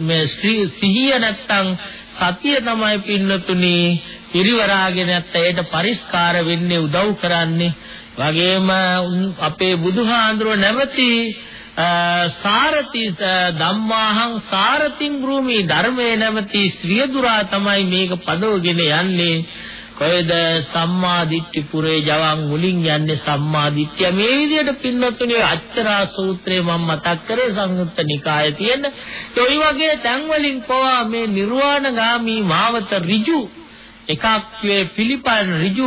Speaker 2: මේ සිහිය නැත්තම් සතිය තමයි පින්නතුනි. පිරිවරාගෙන නැත්නම් ඒට පරිස්කාර වෙන්නේ උදව් කරන්නේ. වගේම අපේ බුදුහාඳුර නැවති සාරති ධම්මාහං සාරතින් භූමි ධර්මයේ නැමැති ශ්‍රියදුරා තමයි මේක පදවගෙන යන්නේ. කොයිද සම්මා දිට්ඨි පුරේ ජවන් මුලින් යන්නේ සම්මා දිට්ඨිය මේ විදිහට පින්නතුනේ අච්චරා සූත්‍රය මම මතක් කරේ සංයුත්ත නිකායේ තියෙන. ඒ වගේ තැන් වලින් පවා මේ නිර්වාණගාමි මාවත ඍජු එකක් වේ පිළිපන් ඍජු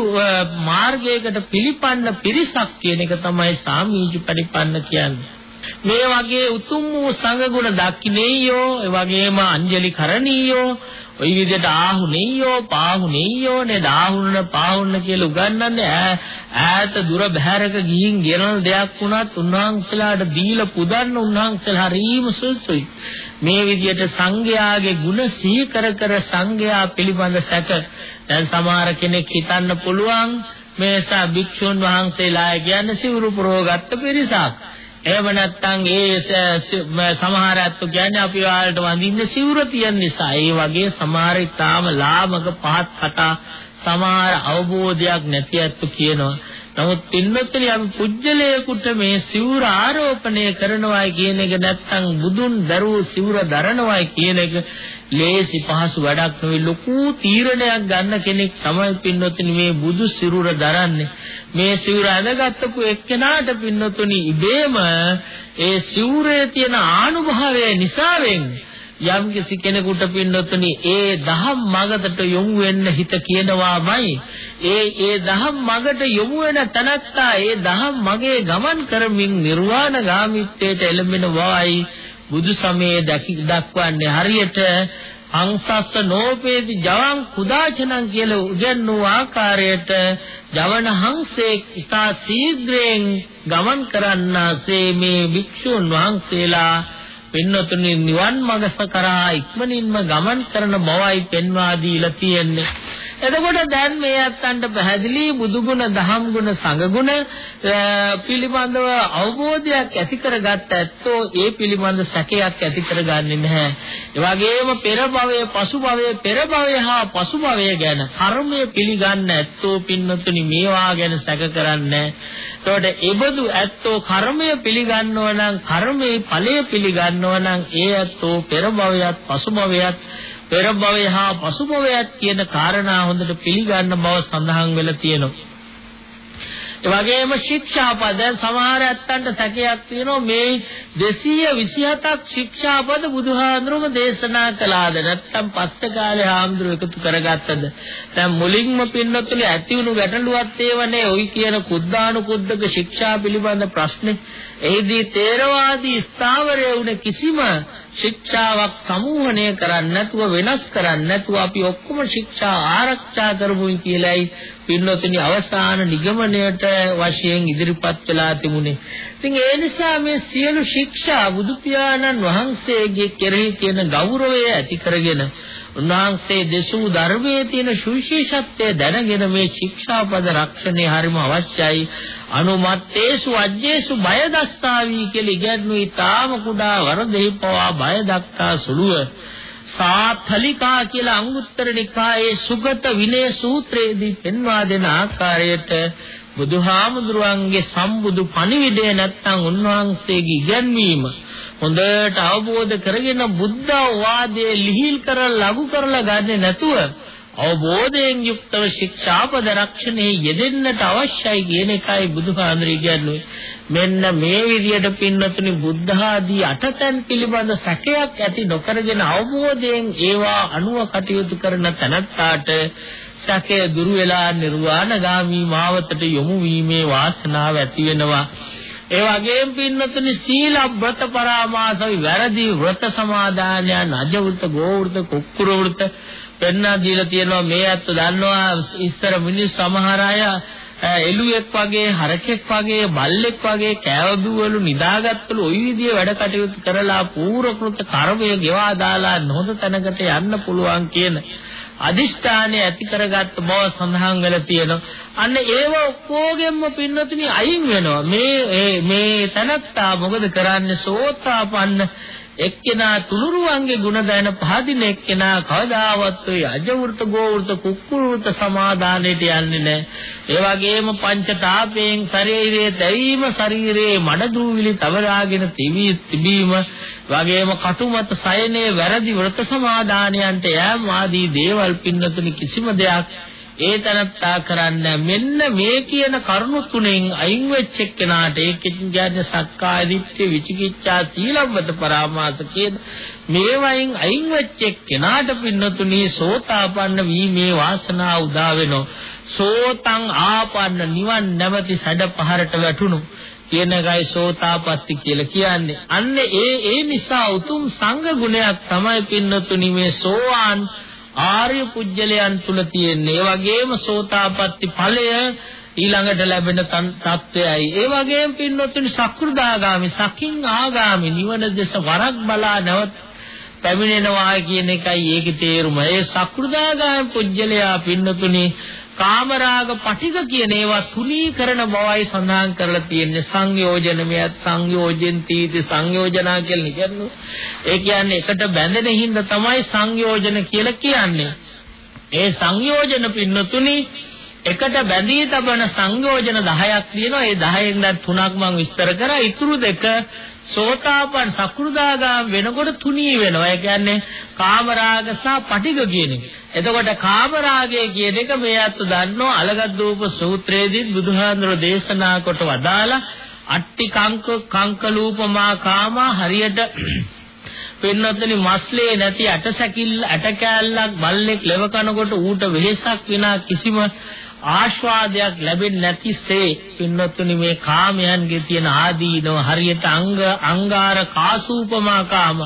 Speaker 2: මාර්ගයකට පිළිපන්න පිරිසක් කියන එක තමයි සාමීජ පරිපන්න කියන්නේ. මේ වගේ උතුම් වූ සංගුණ දක්ඛිනේයෝ ඒ වගේම අංජලි කරණීයෝ ওই විදිහට ආහු නෙయ్యෝ පාහු නෙయ్యෝ නේ දාහුන්න පාහුන්න කියලා උගන්වන්නේ ඈත දුර බහැරක ගිහින් ගෙනල් දෙයක් වුණත් උන්වහන්සේලාට දීලා පුදන්න උන්වහන්සේලා හරීම සුසුයි මේ විදිහට සංඝයාගේ ಗುಣ සිහි කර කර සංඝයා පිළිබඳ සැක. දැන් සමහර කෙනෙක් හිතන්න පුළුවන් මේ සා භික්ෂුන් වහන්සේලා කියන්නේ සිවුරු පුරවගත්ත පිරිසක්. එහෙම නැත්නම් ඒ සමහර අත්තු කියන්නේ අපි වාලට වඳින්න සිවුර තියෙන නිසා. ඒ වගේ සමහර ඊටාම ලාමක පහත් කතා සමහර අවබෝධයක් නැති අත්තු කියනවා. නමුත් පින්වත්නි අපි පුජ්‍යලයකට මේ සිවුර ආරෝපණය කරනවා කියන එක නැත්නම් බුදුන් දරුවෝ සිවුර දරනවා කියන එක ලේසි පහසු වැඩක් නෙවෙයි. ලොකු තීරණයක් ගන්න කෙනෙක් තමයි පින්වත්නි මේ බුදු සිරුර දරන්නේ. මේ සිවුර අඳගත්තු එක්කෙනාට පින්වත්නි ඉබේම ඒ සිවුරේ තියෙන ආනුභාවය නිසාවෙන් යම් කිසි කෙනෙකුට පින්නතුනි ඒ දහම් මගකට යොමු වෙන්න හිත කියනවාමයි. ඒ ඒ දහම් මගට යොමු වෙන තනත්තා ඒ දහම් මගේ ගමන් කරමින් නිර්වාණ ගාමිත්වයට එළඹෙනවායි බුදු සමයේ දක්වන්නේ. හරියට අංසස්ස නෝපේති ජවං කුදාචනං කියලා උගන්වූ ආකාරයට ජවන හංසේ ඉතා ශීඝ්‍රයෙන් ගමන් කරන්නාසේ මේ භික්ෂුන් වහන්සේලා පින්නතුනි නිවන් මඟස කරා ඉක්මනින්ම ගමන් කරන බවයි පෙන්වා දීලා තියෙන්නේ. එතකොට දැන් මේ අත්තන්ට පැහැදිලි බුදුගුණ, දහම්ගුණ, සංඝගුණ පිළිබඳව අවබෝධයක් ඇති කරගත්ත ඇත්තෝ ඒ පිළිබඳ සැකයක් ඇති කරගන්නේ නැහැ. ඒ වගේම පෙර භවයේ, පසු භවයේ, පෙර භවයේ හා පසු භවයේ ගැන කර්මය පිළිගන්න ඇත්තෝ පින්නතුනි මේවා ගැන සැක කරන්නේ එතකොට ඒබඳු ඇත්තෝ කර්මය පිළිගන්නවා නම් කර්මයේ ඵලය පිළිගන්නවා නම් ඒ ඇත්තෝ පෙර භවයත් පසු භවයත් පෙර භවය හා පසු භවයත් කියන කාරණා හොඳට පිළිගන්න බව සඳහන් වෙලා තියෙනවා. ඒ වගේම ශික්ෂාපද සමහර ඇත්තන්ට සැකයක් තියෙනවා. මේ 227ක් ශික්ෂාපද බුදුහාඳුරම දේශනා කළාද? නැත්නම් පස්සේ කාලේ හාමුදුරුවෝ එකතු කරගත්තද? දැන් මුලින්ම පින්නතුලි ඇති වුණු ගැටලුවක් ඒවනේ ওই කියන කුද්දානුකුද්දක ශික්ෂා පිළිබඳ ප්‍රශ්නේ. එහිදී තේරවාදී ස්ථාවරය වුණ කිසිම ශික්ෂාවක් සමූහණය කරන්නේ නැතුව වෙනස් කරන්නේ නැතුව අපි ඔක්කොම ශික්ෂා ආරක්ෂා කරමුයි කියලයි පින්නතුනි අවසාන නිගමනයට වශයෙන් ඉදිරිපත් වෙලා තිබුණේ. ඉතින් ඒ නිසා මේ සියලු ශික්ෂා බුදු පියාණන් වහන්සේගේ කෙරෙහි තියෙන ගෞරවය ඇති කරගෙන උන්වහන්සේ දෙසූ ධර්මයේ තියෙන සුවිශේෂත්වය දැනගෙන මේ ශික්ෂාපද රක්ෂණය හරිම අවශ්‍යයි. අනුමත්තේසු අජ්ජේසු බය දස්සාවි කියලා ඉගැන්වු ඊටාම කුඩා වරදෙහි පවා බය දක්තා සුළුව සාථලිකා කියලා අංගුත්තර නිකායේ සුගත විනය සූත්‍රයේදී පෙන්වා දෙන ආකාරයට බුදුහාමුදුරුවන්ගේ සම්බුදු පණිවිඩය නැත්නම් උන්වහන්සේගේ ඉගැන්වීම හොඳට අවබෝධ කරගෙන බුද්ධ වාදයේ ලිහිල් කරලා ලඝු කරලා ගන්නේ නැතුව අවබෝධයෙන් යුක්තව ශික්ෂාපද රක්ෂණයේ යෙදෙන්නට අවශ්‍යයි කියන එකයි බුදුහාඳුරි කියන්නේ. මෙන්න මේ විදියට පින්නතුනි බුද්ධ ආදී අටතැන් පිළිබඳ සැකයක් ඇති නොකරගෙන අවබෝධයෙන් ඒවා අනුව කටයුතු කරන තැනැත්තාට සැකය දුරු වෙලා නිර්වාණගාමී මාවතට යොමු වීමේ වාසනාව ඇති වෙනවා. ඒ වගේම පින්නතුනි සීල ව්‍රත පරාමාස වැරදි ව්‍රත සමාදානයන් අජවෘත ගෝවෘත කුක්කුර වෘත පෙන්නා දීලා තියෙනවා මේ අත්ත දන්නවා ඉස්තර මිනිස් සමහර අය එළුවෙක් වගේ හරකෙක් වගේ බල්ලෙක් වගේ කෑවබුවලු නිදාගත්තලු ওই විදිහේ වැඩ කටයුතු කරලා පූර්වකෘත කර්මය ගෙවා දාලා නොහොත තැනකට යන්න පුළුවන් කියන අදිෂ්ඨානය ඇති කරගත්ත බව සඳහන් වෙලා තියෙනවා. අන්න ඒව ඔක්කොගෙම පින්නතුනි අයින් වෙනවා. මේ මේ තනත්තා මොකද කරන්නේ? සෝතාපන්න එක්කෙනා තුනුරුවන්ගේ ගුණ දැන පහදින එක්කෙනා කවදාවත් ඔය අජවෘත ගෝවෘත කුක්කුරුත සමාදානයට යන්නේ නැහැ. ඒ වගේම පංචතාපයෙන් ශරීරයේ දැවීම ශරීරයේ මඩ දූවිලි තවරාගෙන තිබීම වගේම කටුමත සයනේ වැරදි වෘත සමාදානයන්ට යෑම ආදී දේවල් පින්නතුනි කිසිම දෙයක් ඒ තනත්තා කරන්න මෙන්න මේ කියන කරුණු තුනෙන් අයින් වෙච්ච එක්කෙනාට ඒ කියන්නේ සක්කාය දිට්ඨි විචිකිච්ඡා සීලව්වත පරාමාස කියන මේ වයින් අයින් වෙච්ච එක්කෙනාට පින්නතුනි සෝතාපන්න වීමේ වාසනාව උදා වෙනවා සෝතං ආපන්න නිවන් නැවති සැඩ පහරට වැටුණු කියන එකයි සෝතාපට්ටි කියලා කියන්නේ. අන්න ඒ ඒ නිසා උතුම් සංඝ ගුණයක් තමයි පින්නතුනි මේ සෝවාන් ආර්ය පුජ්‍යලයන් තුල තියෙන්නේ. ඒ වගේම සෝතාපට්ටි ඵලය ඊළඟට ලැබෙන තත්වයයි. ඒ වගේම පින්නතුනි සක්‍රුදාගාමි, සකින් ආගාමි නිවන දෙස වරක් බලා නැවත පැමිණෙනවා කියන එකයි ඒකේ තේරුම. ඒ සක්‍රුදාගාමි පුජ්‍යලයා පින්නතුනි කාමරාග පටික කියන ඒවා තුනී කරන බවයි සඳහන් කරලා තියෙන්නේ සංයෝජනමයත් සංයෝජෙන් තීති සංයෝජනා කියලා කියන්නේ. ඒ කියන්නේ එකට බැඳෙන හින්දා තමයි සංයෝජන කියලා කියන්නේ. ඒ සංයෝජන පින්නතුනි එකට බැඳී තබන සංයෝජන 10ක් තියෙනවා. ඒ 10න් දැන් තුනක් මම විස්තර කරා. ඊතුරු දෙක සෝතාපන් සකෘදාගාම වෙනකොට තුනී වෙනවා. ඒ කියන්නේ කාමරාග සහ පටිග කියන එක. එතකොට කාමරාගය කියන එක මේ අත් දන්නෝ අලගද්දූප සූත්‍රයේදී බුදුහාඳුර දේශනා කොට වදාලා අට්ටි කංක කංකලූපමා කාමා හරියට පින්නොත්නි මස්ලේ නැති ඇටසැකිල්ල ඇට කෑල්ලක් බල්ලෙක් ලෙව කනකොට ඌට වෙහෙසක් විනා කිසිම ආස්වාදයක් ලැබෙන්නේ නැතිසේ පින්නතුනි මේ කාමයන්ගේ තියෙන ආදීනව හරියට අංග අංගාර කාසූපමා කාම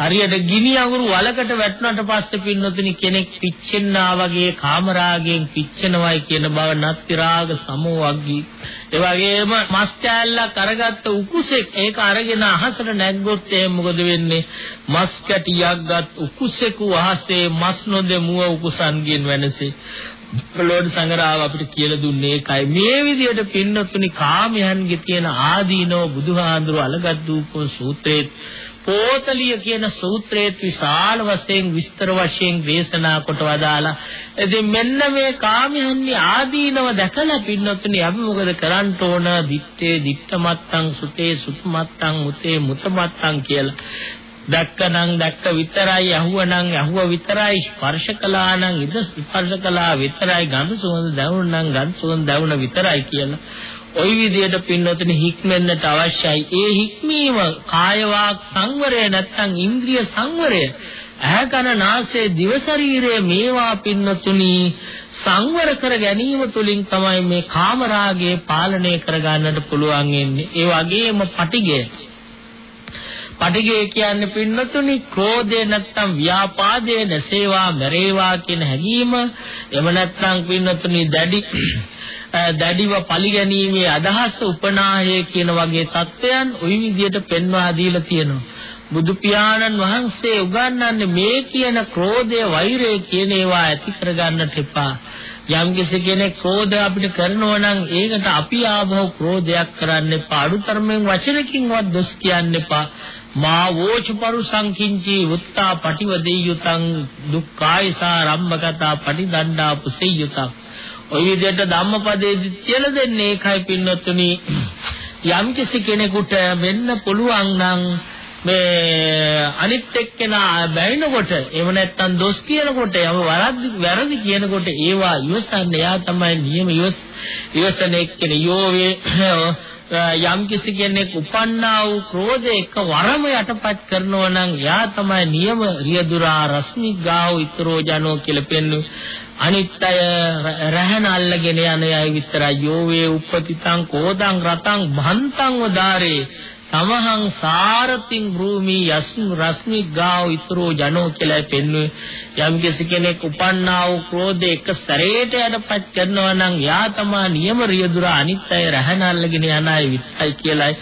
Speaker 2: හරියට ගිනි අඟුරු වලකට වැටුණාට පස්සේ පින්නතුනි කෙනෙක් පිච්චෙන්නා වගේ කාමරාගයෙන් පිච්චෙනවයි කියන බව නත්ති රාග සමෝවග්ගී. ඒ වගේම මස් කෑල්ලක් අරගත්ත උකුසෙක් ඒක අරගෙන අහසට නැග්ගොත් එහෙනම් මොකද වෙන්නේ? මස් කැටියක් ගත් උකුසෙකු අහසේ මස් නොදෙමුව උකුසන්ගෙන් වෙනසේ. ප්‍රලෝඩ සංගරාව අපිට කියලා දුන්නේ ඒකයි. මේ විදිහට පින්නතුනි කාමයන්ගේ තියෙන ආදීනව බුදුහාඳුර අලගත් දූපෝ සූත්‍රයේ පෝතලිය කියන සූත්‍රයේ විශාල වශයෙන් විස්තර වශයෙන් දේශනා කොට වදාලා. ඉතින් මෙන්න මේ කාමයන්ගේ ආදීනව දැකලා පින්නතුනි අපි මොකද කරන්න ඕන? දිත්තේ දිත්තමත්තං සුතේ සුතුමත්තං මුතේ මුතමත්තං කියලා. දැක්කනම් දැක්ක විතරයි අහුවනම් අහුව විතරයි ස්පර්ශ කළානම් ඉද ස්පර්ශ කළා විතරයි ගඳ සුවඳ දැනුණනම් ගඳ සුවඳ දැනුණ විතරයි කියලා. ওই විදිහට පින්නොතන හික්මෙන්නට අවශ්‍යයි. ඒ හික්මීම කාය වාක් සංවරය නැත්නම් ඉන්ද්‍රිය සංවරය ඇහැ කන නාසය දිව ශරීරය මේවා පින්නතුනි සංවර කර ගැනීම තුළින් තමයි මේ කාමරාගය පාලනය කරගන්නට පුළුවන් වෙන්නේ. ඒ වගේම පටිගය පටිගය කියන්නේ පින්නතුනි ක්‍රෝධය නැත්තම් ව්‍යාපාදය නැසේවා මරේවා කියන හැඟීම. එම නැත්තම් පින්නතුනි දැඩි දැඩිව පරිගැනීමේ අදහස උපනාහය කියන වගේ தත්වයන් ওই විදියට පෙන්වා දීලා තියෙනවා. බුදු පියාණන් වහන්සේ උගන්වන්නේ මේ කියන ක්‍රෝධය වෛරය කියන ඒවා ඇති කරගන්නට එපා. යම්කිසි කෙනෙක් ක්‍රෝධ අපිට කරනවා නම් ඒකට අපි ආවෝ ක්‍රෝධයක් කරන්න එපා. අනුතරමෙන් වචනකින්වත් දොස් කියන්න එපා. මා වෝච පරුසංකින්චි උත්තා පටිවදෙය්‍යුතං දුක්ඛායසා රම්මකතා පටිදණ්ඩා පුසෙය්‍යුතං ඔය විදිහට ධම්මපදයේදී කියලා දෙන්නේ ඒකයි පින්නතුනි යම් කිසි කෙනෙකුට වෙන්න පුළුවන් නම් මේ අනිත් එක්කෙනා බැරිනකොට එහෙම නැත්නම් දොස් කියනකොට යම වරද්දි වැරදි කියනකොට ඒවා ඉවසන්නේ එයා තමයි නියම ඉවස ඉවසන එක්කෙනා යෝවේ යම් කිසි කෙනෙක් උපන්නා වූ ක්‍රෝධය එක වරම යටපත් කරනවා නම් එයා තමයි නියම රියදුරා රශ්මි ගාව ඉතරෝ ජනෝ කියලා පෙන්වන්නේ අනිත් අය රහන අල්ලගෙන යන අය විතරයි. යෝවේ උපතිතං කෝදං රතං භන්තං වදාරේ තමහං සාරතින් භූමි යස්මි රශ්මි ගාව ඉතරෝ ජනෝ කියලා පෙන්වුවේ. යම් කෙනෙක් උපන්නා වූ ක්‍රෝධ එක සැරේට යටපත් කරනවා නම් යා තමා නියම රියදුර අනිත් අය රහන අල්ලගෙන යන අය විතරයි කියලායි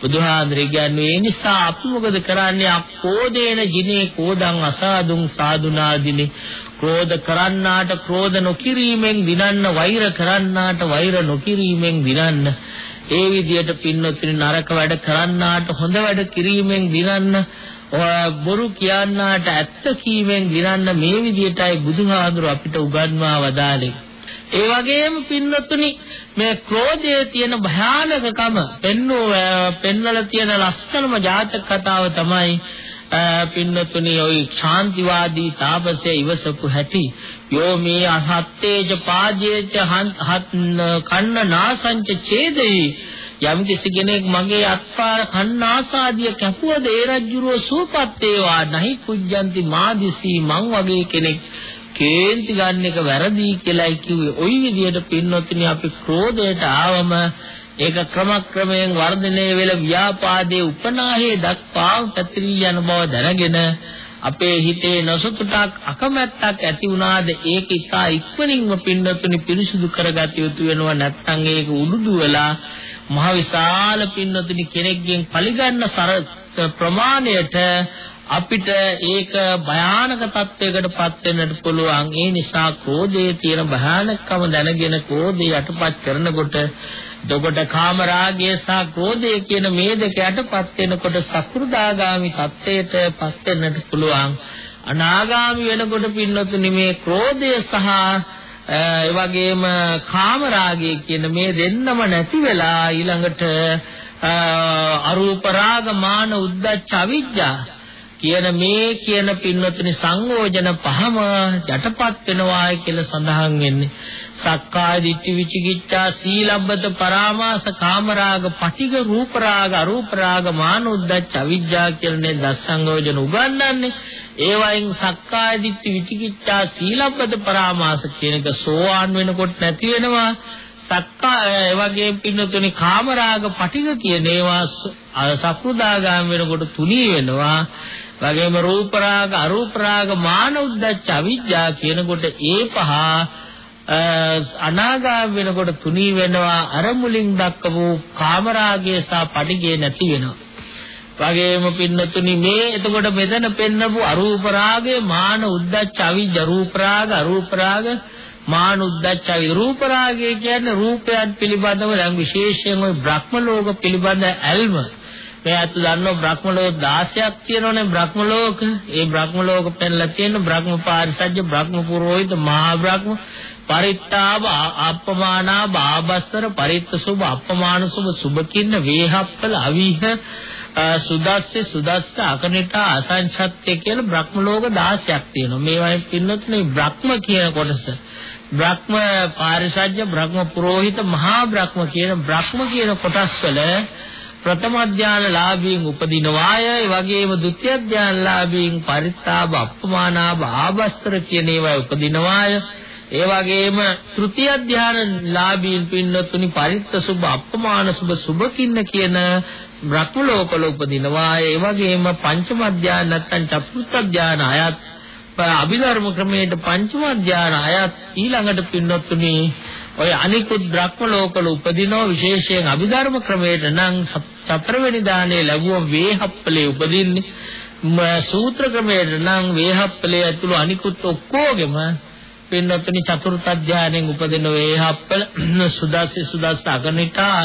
Speaker 2: බුදුහාඳුරේ කියන්නේ. ඒ නිසා අපි මොකද කරන්නේ? අක්කෝදේන ජිනේ කෝදං අසාදුං සාදුනාදිනේ. ක්‍රෝධ කරන්නාට ක්‍රෝධ නොකිරීමෙන් දිනන්න වෛර කරන්නාට වෛර නොකිරීමෙන් දිනන්න ඒ විදියට පින්නොතින් නරක වැඩ කරන්නාට හොඳ වැඩ කිරීමෙන් දිනන්න බොරු කියන්නාට ඇත්ත කීමෙන් දිනන්න මේ විදියටයි බුදුහාඳුර අපිට උගන්වා වදාළේ. ඒ වගේම පින්නතුනි මේ ක්‍රෝධයේ තියෙන භයානකකම පෙන්වෝ පෙන්වලා තියෙන ලස්සනම ජාතක කතාව තමයි පින්නතුනි ඔයි ශාන්තිවාදී තාපසය ඉවසපු හැටි යෝ මේ අසත්තේජ පාජේච හත් කන්න නාසංච ඡේදේ යම් කිසි කෙනෙක් මගේ අත්පාර කන්නාසාදිය කැපුවද ඒ රජ්ජුරුව සූපත් වේවා නැහි කුජ්ජන්ති මාදිසි මං වගේ කෙනෙක් කේන්ති ගන්න එක වැරදි කියලායි කිව්වේ. ওই විදිහට පින්නොත්නි අපි ක්‍රෝධයට ආවම ඒක ක්‍රමක්‍රමයෙන් වර්ධනය වෙලා ව්‍යාපාදයේ උපනාහේ දක්වා පැතිරී යන බව දැනගෙන අපේ හිතේ නොසතුටක් අකමැත්තක් ඇති වුණාද ඒක ඉතා ඉක්මනින්ම පින්නතුනි පිරිසුදු කරගත යුතු වෙනවා. නැත්නම් ඒක උඩුදු වෙලා මහ විශාල පින්නතුනි කෙනෙක්ගෙන් පරිගන්න සර ප්‍රමාණයට අපිට ඒක භයානක තත්වයකට පත් වෙන්නට පුළුවන්. ඒ නිසා ක්‍රෝධයේ තියෙන භයානකකම දැනගෙන ක්‍රෝධය යටපත් කරනකොට එතකොට කාම රාගය සහ ක්‍රෝධය කියන මේ දෙක යටපත් වෙනකොට සකෘදාගාමි තත්ත්වයට පත් වෙන්නට පුළුවන්. අනාගාමි වෙනකොට පින්නතුනි මේ ක්‍රෝධය සහ ඒ වගේම කාම රාගය කියන මේ දෙන්නම නැති වෙලා ඊළඟට අරූප රාග මාන උද්දච්ච අවිජ්ජා කියන මේ කියන පින්නතුනි සංයෝජන පහම යටපත් වෙනවා කියලා සඳහන් වෙන්නේ. සක්කාය දිට්ඨි විචිකිච්ඡා සීලබ්බත පරාමාස කාමරාග පටිඝ රූපරාග අරූපරාග මානොද්දච්ච අවිජ්ජා කියන්නේ දස්සංගෝජන උගන්වන්නේ. ඒ වයින් සක්කාය දිට්ඨි විචිකිච්ඡා සීලබ්බත පරාමාස කියන එක සෝවාන් වෙනකොට නැති වෙනවා. සක්කාය ඒ වගේ පින්නතුනි කාමරාග පටිඝ කියන ඒවා සක්‍රුදාගාම වෙනකොට තුනී වෙනවා. වගේම රූපරාග අරූපරාග මානොද්දච්ච අවිජ්ජා කියනකොට ඒ පහ අනාගාම වෙනකොට තුනී වෙනවා අර මුලින් දක්වපු කාමරාගය සහ පටිගය නැති වෙනවා. වගේම පින්නතුනි මේ එතකොට මෙතන පෙන්නපු අරූප රාගය මාන උද්දච්ච අවිජ්ජ රූප රාග අරූප රාග මාන උද්දච්ච අවිජ්ජ රූප රාගය කියන්නේ රූපයන් පිළිබඳව නම් විශේෂයෙන් ওই බ්‍රහ්ම ලෝක පිළිබඳ ඇල්ම මේ අත දන්නව බ්‍රහ්ම ලෝක 16ක් තියෙනවනේ බ්‍රහ්ම ලෝක. ඒ බ්‍රහ්ම ලෝක පෙන්ලා තියෙන බ්‍රහ්ම පාරිසජ්‍ය බ්‍රහ්ම පුරෝහිත මහා බ්‍රහ්ම පරිත්තාව අප්පමානා බාබස්තර පරිත්ත සුභ අප්පමාන සුභ සුභකින්න වේහප්පල අවිහ සුදස්ස සුදස්ස අකනිටා අසංසත්‍ය කියලා බ්‍රහ්ම ලෝක 16ක් තියෙනවා. මේවායින් පින්නතුනේ බ්‍රහ්ම කියන කොටස. බ්‍රහ්ම පාරිසජ්‍ය බ්‍රහ්ම පුරෝහිත මහා බ්‍රහ්ම කියන බ්‍රහ්ම කියන කොටස් වල ප්‍රථම අධ්‍යාන ලාභීන් උපදිනවාය. ඒ වගේම ဒုတိ ය අධ්‍යාන ලාභීන් පරිත්තාව අප්පමානාව ආබස්තර කියන ඒවා උපදිනවාය. ඒ වගේම තෘතිය ධාන ලාභීන් පින්නතුනි පරිත්ත සුභ අප්පමාන සුභ සුභකින්න කියන බ්‍රහ්ම ලෝකවල උපදිනවා ඒ වගේම පංචම ධාන නැත්නම් චතුර්ථ ධාන අයත් අභිධර්ම ක්‍රමයේ පංචම ධාන අයත් ඊළඟට පින්නතුනි ඔය අනිකුත් බ්‍රහ්ම ලෝකවල උපදිනෝ විශේෂයෙන් අභිධර්ම ක්‍රමයට නම් සතරවෙනි දානේ ලැබුව වේහප්පලේ උපදින්නේ. සූත්‍ර ක්‍රමයට නම් වේහප්පලේ ඇතුළු අනිකුත් ඔක්කොගෙම පින්නතුනි චතුර්ථ අධ්‍යානෙන් උපදින වේහප්පල සුදාසි සුදාස අගනිකා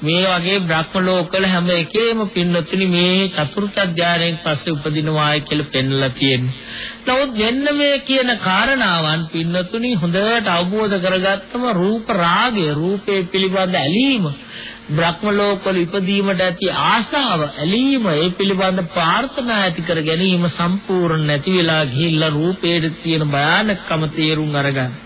Speaker 2: මේ වගේ බ්‍රහ්ම ලෝකවල හැම එකේම පින්නතුනි මේ චතුර්ථ ධානයෙන් පස්සේ උපදිනවායි කියලා පෙන්වලා තියෙන්නේ. නමුත් මෙන්න මේ කියන කාරණාවන් පින්නතුනි හොඳට අවබෝධ කරගත්තම රූප රාගය, රූපේ පිළිබඳ ඇලීම, බ්‍රහ්ම ලෝකවල ඉපදීමට ඇති ආශාව, ඇලීම, ඒ පිළිබඳ ප්‍රාර්ථනා ඇති කර ගැනීම සම්පූර්ණ නැති වෙලා ගිහිල්ලා රූපේට තියෙන භයානකම තේරුම් අරගන්න.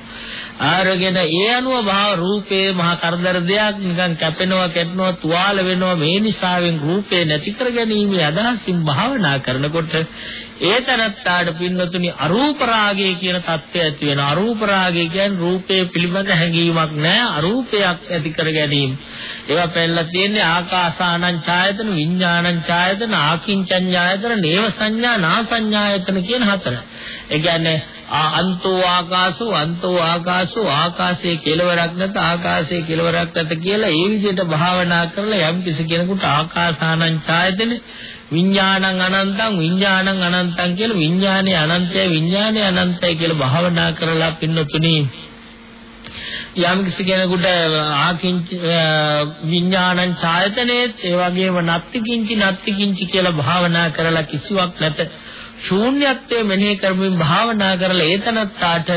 Speaker 2: ආරගෙන ඒ අනුව භාව රූපේ මහා කරදර දෙයක් නිකන් කැපෙනවා කැටෙනවා තුවාල වෙනවා. මේ නිසාවෙන් රූපේ නැති කර ගැනීම අදහසින් භාවනා කරනකොට ඒ තනත්තාට පින්නතුනි අරූප රාගය කියන தත්ත්වය ඇති වෙනවා. අරූප රාගය කියන්නේ රූපේ පිළිබඳ හැඟීමක් නැහැ අරූපයක් ඇති කර ගැනීම. ඒවා පෙන්නලා තියෙන්නේ ආකාසානං ඡායතන විඥානං ඡායතන ආකින්චඤ්ඤායතන නේව සංඥා නා සංඥායතන කියන හතර. ඒ කියන්නේ අන්තෝ ආකාසෝ අන්තෝ ආකාසෝ ආකාශයේ කෙලවරක් නැත ආකාශයේ කෙලවරක් නැත කියලා ඒ විදිහට භාවනා කරලා යම් කිසි කෙනෙකුට ආකාසානං ඡායතන විඥානං අනන්තං විඥානං අනන්තං කියලා විඥානේ අනන්තයි විඥානේ අනන්තයි කියලා භාවනා කරලා පින්නතුණි යම් කිසි කෙනෙකුට ආකින්ච විඥානං ඡායතනෙත් ඒ වගේම නත්ති කිංචි නත්ති කිංචි කියලා භාවනා කරලා කිසිවක් නැත ශූන්‍යත්වය මෙනෙහි කරමින් භාවනා කරලා ඒතනත්තාට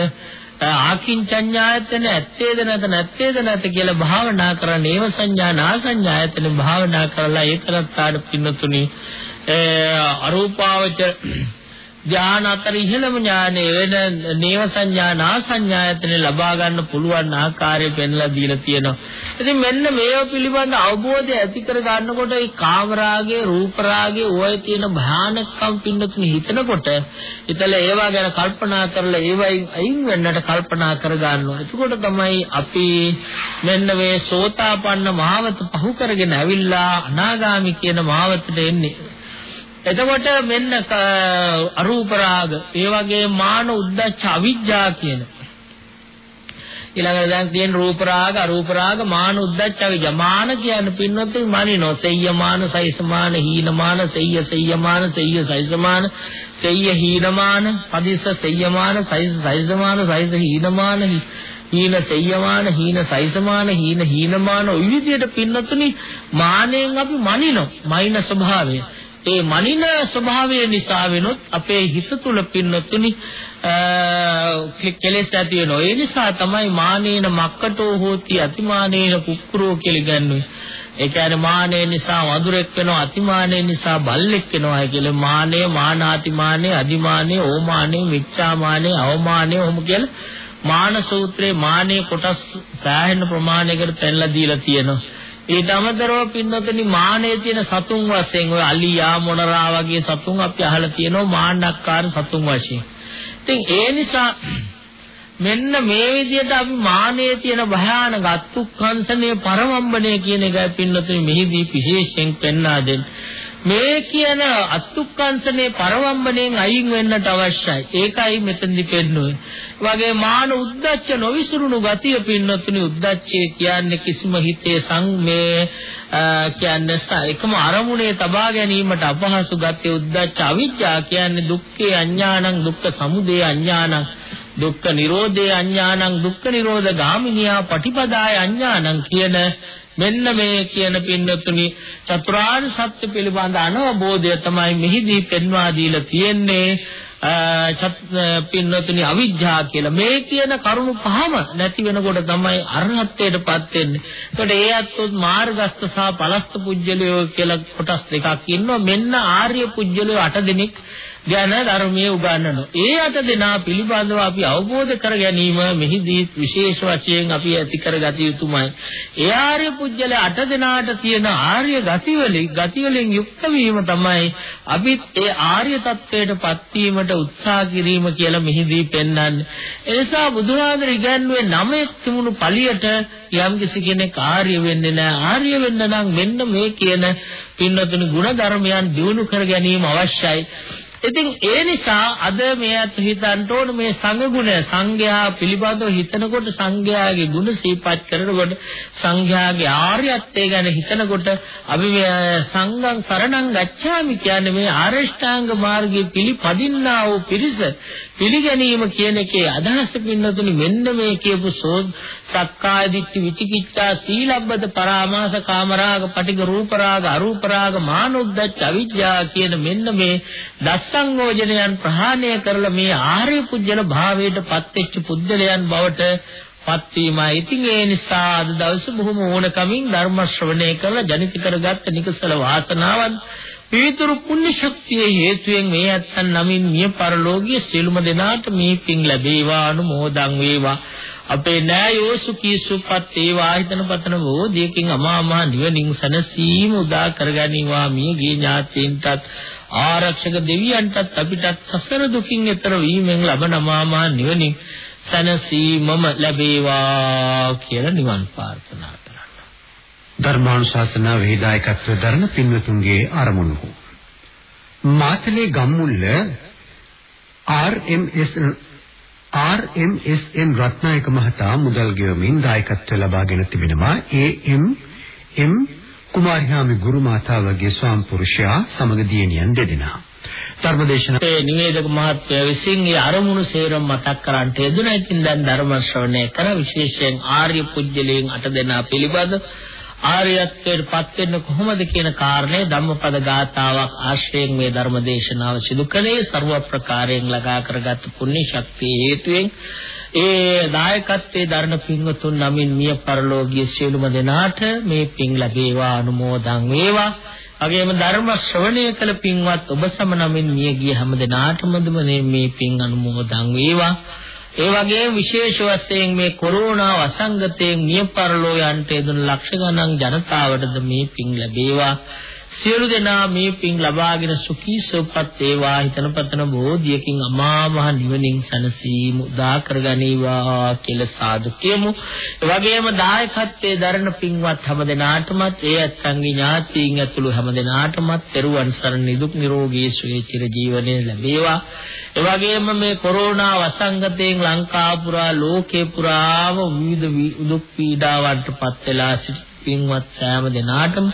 Speaker 2: ආකින්චඤ්ඤායතන ඇත්තේද නැත නැත්තේද නැත කියලා භාවනා කරලා නේව සංඥා නාසඤ්ඤායතන භාවනා කරලා ඒතනත්තාට පින්නතුනි අරූපාවචර ධාන අතර ඉහළම ඥානෙ වෙන නේව සංඥා නා සංඥායතනෙ ලබා ගන්න පුළුවන් ආකාරය පෙන්ලා දීලා තියෙනවා. ඉතින් මෙන්න මේව පිළිබඳ අවබෝධය ඇති කර ගන්නකොට ඒ කාමරාගේ රූපරාගේ ඔය තියෙන භයානකම් පින්නතුනි හිතනකොට ඉතල ඒවා ගැන කල්පනා කරලා ඒවයි අයින් වෙන්නට කල්පනා කර ගන්නවා. එතකොට තමයි අපි මෙන්න මේ සෝතාපන්න මාවත පහු කරගෙන ඇවිල්ලා අනාගාමි කියන මාවතට එන්නේ. එතකොට මෙන්න අරූප රාග, ඒ වගේ මාන උද්දච්ච අවිජ්ජා කියන. ඊළඟට දැන් තියෙන රූප රාග, අරූප රාග, මාන උද්දච්ච අවිජ්ජා. මාන කියන්නේ පින්නොත් මනිනෝ, සෙය්‍යමාන, සයිසමාන, හීනමාන, සෙය්‍ය සෙය්‍යමාන, සෙය්‍ය සයිසමාන, සෙය්‍ය හීනමාන, සදිස සෙය්‍යමාන, සයිස සයිසමාන, සයිස හීනමාන, හීන සෙය්‍යමාන, හීන සයිසමාන, හීන හීනමාන ඔය විදිහට පින්නතුනි මානෙන් අපි මනිනෝ, මයින ස්වභාවය. ඒ මනින ස්වභාවය නිසා වෙනොත් අපේ හිත තුල පින්නතුනි කෙලෙස් ඇති වෙනවා. ඒ නිසා තමයි මානේන මක්කටෝ හෝති අතිමානේන කුක්කුරෝ කියලා ගන්නෙ. ඒ කියන්නේ මානෙ නිසා වඳුරෙක් වෙනවා අතිමානෙ නිසා බල්ලෙක් වෙනවා කියලා මානෙ මානාතිමානෙ අදිමානෙ ඕමානෙ මිච්ඡාමානෙ අවමානෙ ඔහොම කියලා මාන සූත්‍රයේ මානෙ කොටස් සෑහෙන ප්‍රමාණයකට පෙන්නලා දීලා තියෙනවා. ඊට අමතරව පින්නතනි මානයේ තියෙන සතුන් වශයෙන් ඔය අලියා මොනරා වගේ සතුන් අපි අහලා තියෙනවා මාන්නක්කාර සතුන් වශයෙන්. ඉතින් ඒ නිසා මෙන්න මේ විදිහට අපි මානයේ තියෙන භයානක අත්ුක්කංශනය පරමම්බණය කියන එකයි පින්නතනි මෙහිදී විශේෂයෙන් පෙන්වා දෙන්නේ. මේ කියන අත්ුක්කංශනේ පරවම්බණයෙන් අයින් වෙන්නට අවශ්‍යයි. ඒකයි මෙතනදි පෙන්වන්නේ. වගේ මාන උද්දච්ච නොවිසුරුණු ගතිය පින්නතුනි උද්දච්චය කියන්නේ කිසිම හිතේ සංමේ කියන්නේ එකම අරමුණේ තබා ගැනීමට අපහසු ගතිය උද්දච්ච අවිජ්ජා කියන්නේ දුක්ඛේ අඥානං දුක්ඛ සමුදය අඥානං දුක්ඛ නිරෝධේ අඥානං දුක්ඛ නිරෝධ ගාමිනියා පටිපදාය අඥානං කියන මෙන්න මේ කියන පින්නතුනි චතුරාර්ය සත්‍ය පිළිබඳ අනවබෝධය තමයි මෙහිදී පෙන්වා දීලා තියෙන්නේ. පින්නතුනි අවිජ්ජා කියලා මේ කියන කරුණු පහම නැති වෙනකොට තමයි අරහත්ත්වයටපත් වෙන්නේ. ඒකට ඒ අත්ොත් මාර්ගස්ත සහ පලස්ත පුජ්‍යලයෝ කියලා කොටස් දෙකක් ඉන්නවා. මෙන්න ආර්ය පුජ්‍යලයෝ 8 දෙනෙක් ගැන ධර්මයේ උගන්වනවා. ඒ අට දෙනා පිළිබඳව අපි අවබෝධ කර ගැනීම මෙහිදී විශේෂ වශයෙන් අපි ඇති කරගත යුතුමයි. ඒ ආර්ය පුජ්‍යල අට දෙනාට තියෙන ආර්ය ගතිවලින් ගතිවලින් යුක්ත වීම තමයි අපි ඒ ආර්ය තත්වයටපත් වීමට උත්සාහ කිරීම කියලා මෙහිදී පෙන්වන්නේ. එනිසා බුදුහාමර ඉගැන්වුවේ නමෙක් තිබුණු පළියට යම් කිසි කෙනෙක් ආර්ය වෙන්නේ නැහැ. ආර්ය වෙන්න නම් මෙන්න මේ කියන පින්නතුනි ගුණ ධර්මයන් දිනු කර ගැනීම අවශ්‍යයි. ඉතින් ඒ නිසා අද මේ අත හිතන්න ඕන මේ සංඝ ගුණ සංඝයා පිළිබඳව හිතනකොට සංඝයාගේ ගුණ සිහිපත් කරනකොට සංඝයාගේ ආර්යත්වය ගැන හිතනකොට අපි සංඝං සරණං ගච්ඡාමි කියන්නේ මේ ආරෂ්ඨාංග මාර්ගයේ පිළිපදින්නා වූ පිරිස පිළිගැනීම කියන එකේ අදහස පින්නතුනි මෙන්න මේ කියපු සෝත් සක්කාය දිට්ඨි විචිකිච්ඡා සීලබ්බත පරාමාස කාමරාග පටිඝ රූපරාග අරූපරාග මානොද්දච්ච අවිජ්ජා කියන මෙන්න මේ දස්සංගෝජනයන් ප්‍රහාණය කරලා මේ ආර්ය පුජ්‍යල භාවයට පත්වෙච්ච පුද්ගලයන් බවට පත් වීමයි. ඉතින් ඒ නිසා අද දවසේ බොහොම ඕනකමින් ධර්ම ශ්‍රවණය කරලා ජනිත කරගත්ත නිකසල වාසනාවන් පිවිතුරු පුණ්‍ය ශක්තිය හේතුවෙන් මේ ඇත්තන් නමින් මිය පරලෝකීය සියලුම දෙනාට මේ පින් ලැබේවා අනුමෝදන් වේවා. අපේ නෑයෝ සුඛී සුපත් ඒවා හිතන පතන බෝධියකින් අමා මහ නිවනින් සනසීම උදා කරගනිවා මේ ගේ ඥාතීන්ටත් ආරක්ෂක දෙවියන්ටත් අපිටත් සසර දුකින් එතර වීමෙන් ලබන අමා මහ නිවනින් සනසීමම ලැබේවා කියලා නිවන් ප්‍රාර්ථනා
Speaker 1: ධර්මානුශාසනා වේදායකත්ව දරන පින්වතුන්ගේ ආරමුණු. මාතලේ ගම්මුල්ල RMS RMSN රත්නායක මහතා මුදල් ගෙවමින් දායකත්ව ලබාගෙන තිබෙනවා AM කුමාරිහාමි ගුරු මාතාවගේ ස්වාම පුරුෂයා සමග දියණියන් දෙදෙනා.
Speaker 2: ධර්මදේශනයේ නිවේදක මහත්මයා විසින් ඒ අරමුණු සේරම මතක් කරන්ට යෙදුණා. ඉතින් දැන් ධර්ම ශ්‍රවණය කර විශේෂයෙන් ආර්ය පුජ්‍යලයෙන් අට දෙනා පිළිබඳ ආර්යත්වයට පත් වෙන්න කොහොමද කියන කාරණේ ධම්මපද ගාථාවක් ආශ්‍රයෙන් මේ ධර්ම දේශනාව සිදු කළේ ਸਰව ප්‍රකාරයෙන් ළඟා කරගත් පුණ්‍ය ශක්තිය හේතුවෙන් ඒ දායකත්වයේ දරණ පින්වතුන් නමින් මිය පරලෝකීය සියලුම දෙනාට මේ පින් ලැබේවා අනුමෝදන් වේවා. වගේම ධර්ම ශ්‍රවණය කළ පින්වත් ඔබ සම නමින් මිය ගිය හැම දෙනාටම මේ පින් අනුමෝදන් වේවා. ඒ වගේම විශේෂ වශයෙන් මේ කොරෝනා වසංගතයෙන් මිය පරලෝ යන්ට යෙදුණු ලක්ෂ ගණන් ජනතාවටද මේ පින් ලැබේවා. සියලු දෙනා මේ පින් ලබාගෙන සුඛී සුවපත් වේවා හිතන පතන බෝධියකින් අමා මහ නිවනින් සැනසීම උදා කරගනීවා කියලා සාදු කියමු. ඒ වගේම දායකත්වයේ දරන පින්වත් හැම දෙනාටමත් ඒ අත්ංගී ඥාතීන් ඇතුළු හැම දෙනාටමත් පෙරුවන් සරණ නිදුක් නිරෝගී සුවය චිර ජීවනයේ ලැබේවා. ඒ වගේම මේ කොරෝනා වසංගතයෙන් ලංකාව පුරා ලෝකේ පුරාම විවිධ දුක් පීඩාවන්ට පත් වෙලා සිටි පින්වත් සෑම දෙනාටම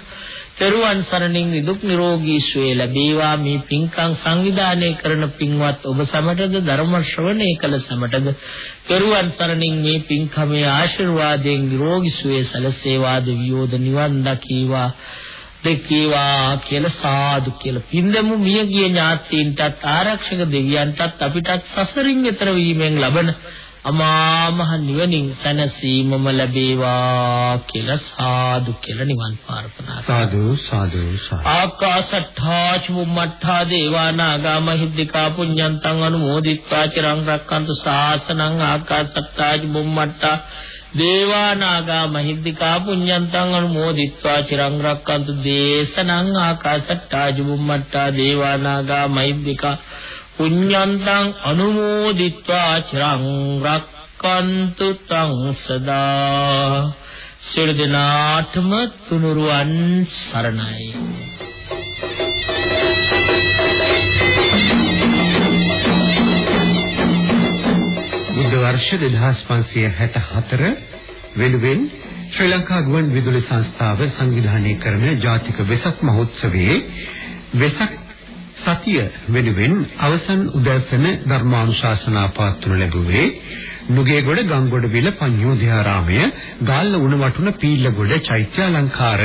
Speaker 2: තෙරුවන් සරණින් නිදුක් නිරෝගී සුවය ලැබේවා. මේ පින්කම් සංවිධානය කරන පින්වත් ඔබ සමටද ධර්ම ශ්‍රවණය කළ සමටද? තෙරුවන් සරණින් මේ පින්කමේ ආශිර්වාදයෙන් නිරෝගී සුවය සැලසේවා දෙවියෝද නිවන් දකීවා. දෙකීවා කියලා සාදු කියලා පින්දමු. මියගිය ඥාතීන්ටත් ආරක්ෂක දෙවියන්ටත් අපිටත් සසරින් එතර වීමෙන් ලබන අමා මහ නිවනින් සැනසීමම ලැබේවා කියලා සාදු කියලා නිවන් ප්‍රාර්ථනා
Speaker 1: සාදු සාදු සාදු.
Speaker 2: ආකාශට්ඨා චුම්මට්ඨා දේවානාගා මහිද්దికා පුඤ්ඤන්තං අනුමෝදිත්වා චිරං රක්칸තු සාසනං ආකාශට්ඨා චුම්මට්ඨා දේවානාගා මහිද්దికා පුඤ්ඤන්තං අනුමෝදිත්වා චිරං රක්칸තු දේශනං ආකාශට්ඨා චුම්මට්ඨා දේවානාගා මහිද්దికා පුඤ්ඤන්තං අනුමෝදිත්වා චිරං රක්칸තු තං සදා සියලු දෙනාටම තුනුරුවන් සරණයි.
Speaker 1: බුද්ධ වර්ෂ 2564 වෙනුවෙන් ශ්‍රී ලංකා ගුවන් විදුලි සංස්ථාව සංවිධානය කරන ජාතික වෙසක් මහෝත්සවයේ වෙසක් සතිය වෙනුවෙන් අවසන් උදෑසන ධර්මානුශාසනා පාත්තුන ලැබුවේ නුගේගොඩ ගංගොඩවිල පඤ්ඤෝධයාරාමය ගාල්ල උණවටුන පීල්ලගොඩ චෛත්‍යාලංකාර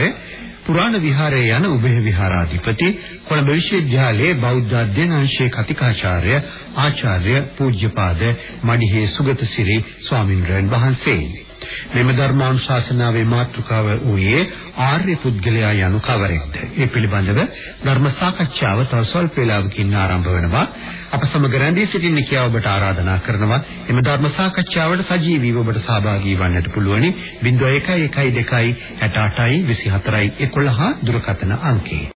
Speaker 1: පුරාණ විහාරයේ යන උභය විහාරාධිපති කොළඹ විශ්වවිද්‍යාලයේ බෞද්ධ අධ්‍යයන අංශයේ කතිකාචාර්ය ආචාර්ය පූජ්‍යපාද මඩිහේ සුගතසිරි ස්වාමින්වයන් වහන්සේ. මෙම ධර්මානුශාසනාවේ මාතෘකාව වූයේ ආර්ය පුද්ගලයා යනු කවරෙක්ද? ඒ පිළිබඳව ධර්ම සාකච්ඡාව තව ස්වල්ප වේලාවකින් ආරම්භ වෙනවා. අප සමග රැඳී සිටින්න කියා ඔබට ආරාධනා කරනවා. එම ධර්ම සාකච්ඡාවට සජීවීව ඔබට සහභාගී වන්නට පුළුවනි. 0112 68 24 11 දුරකථන අංකේ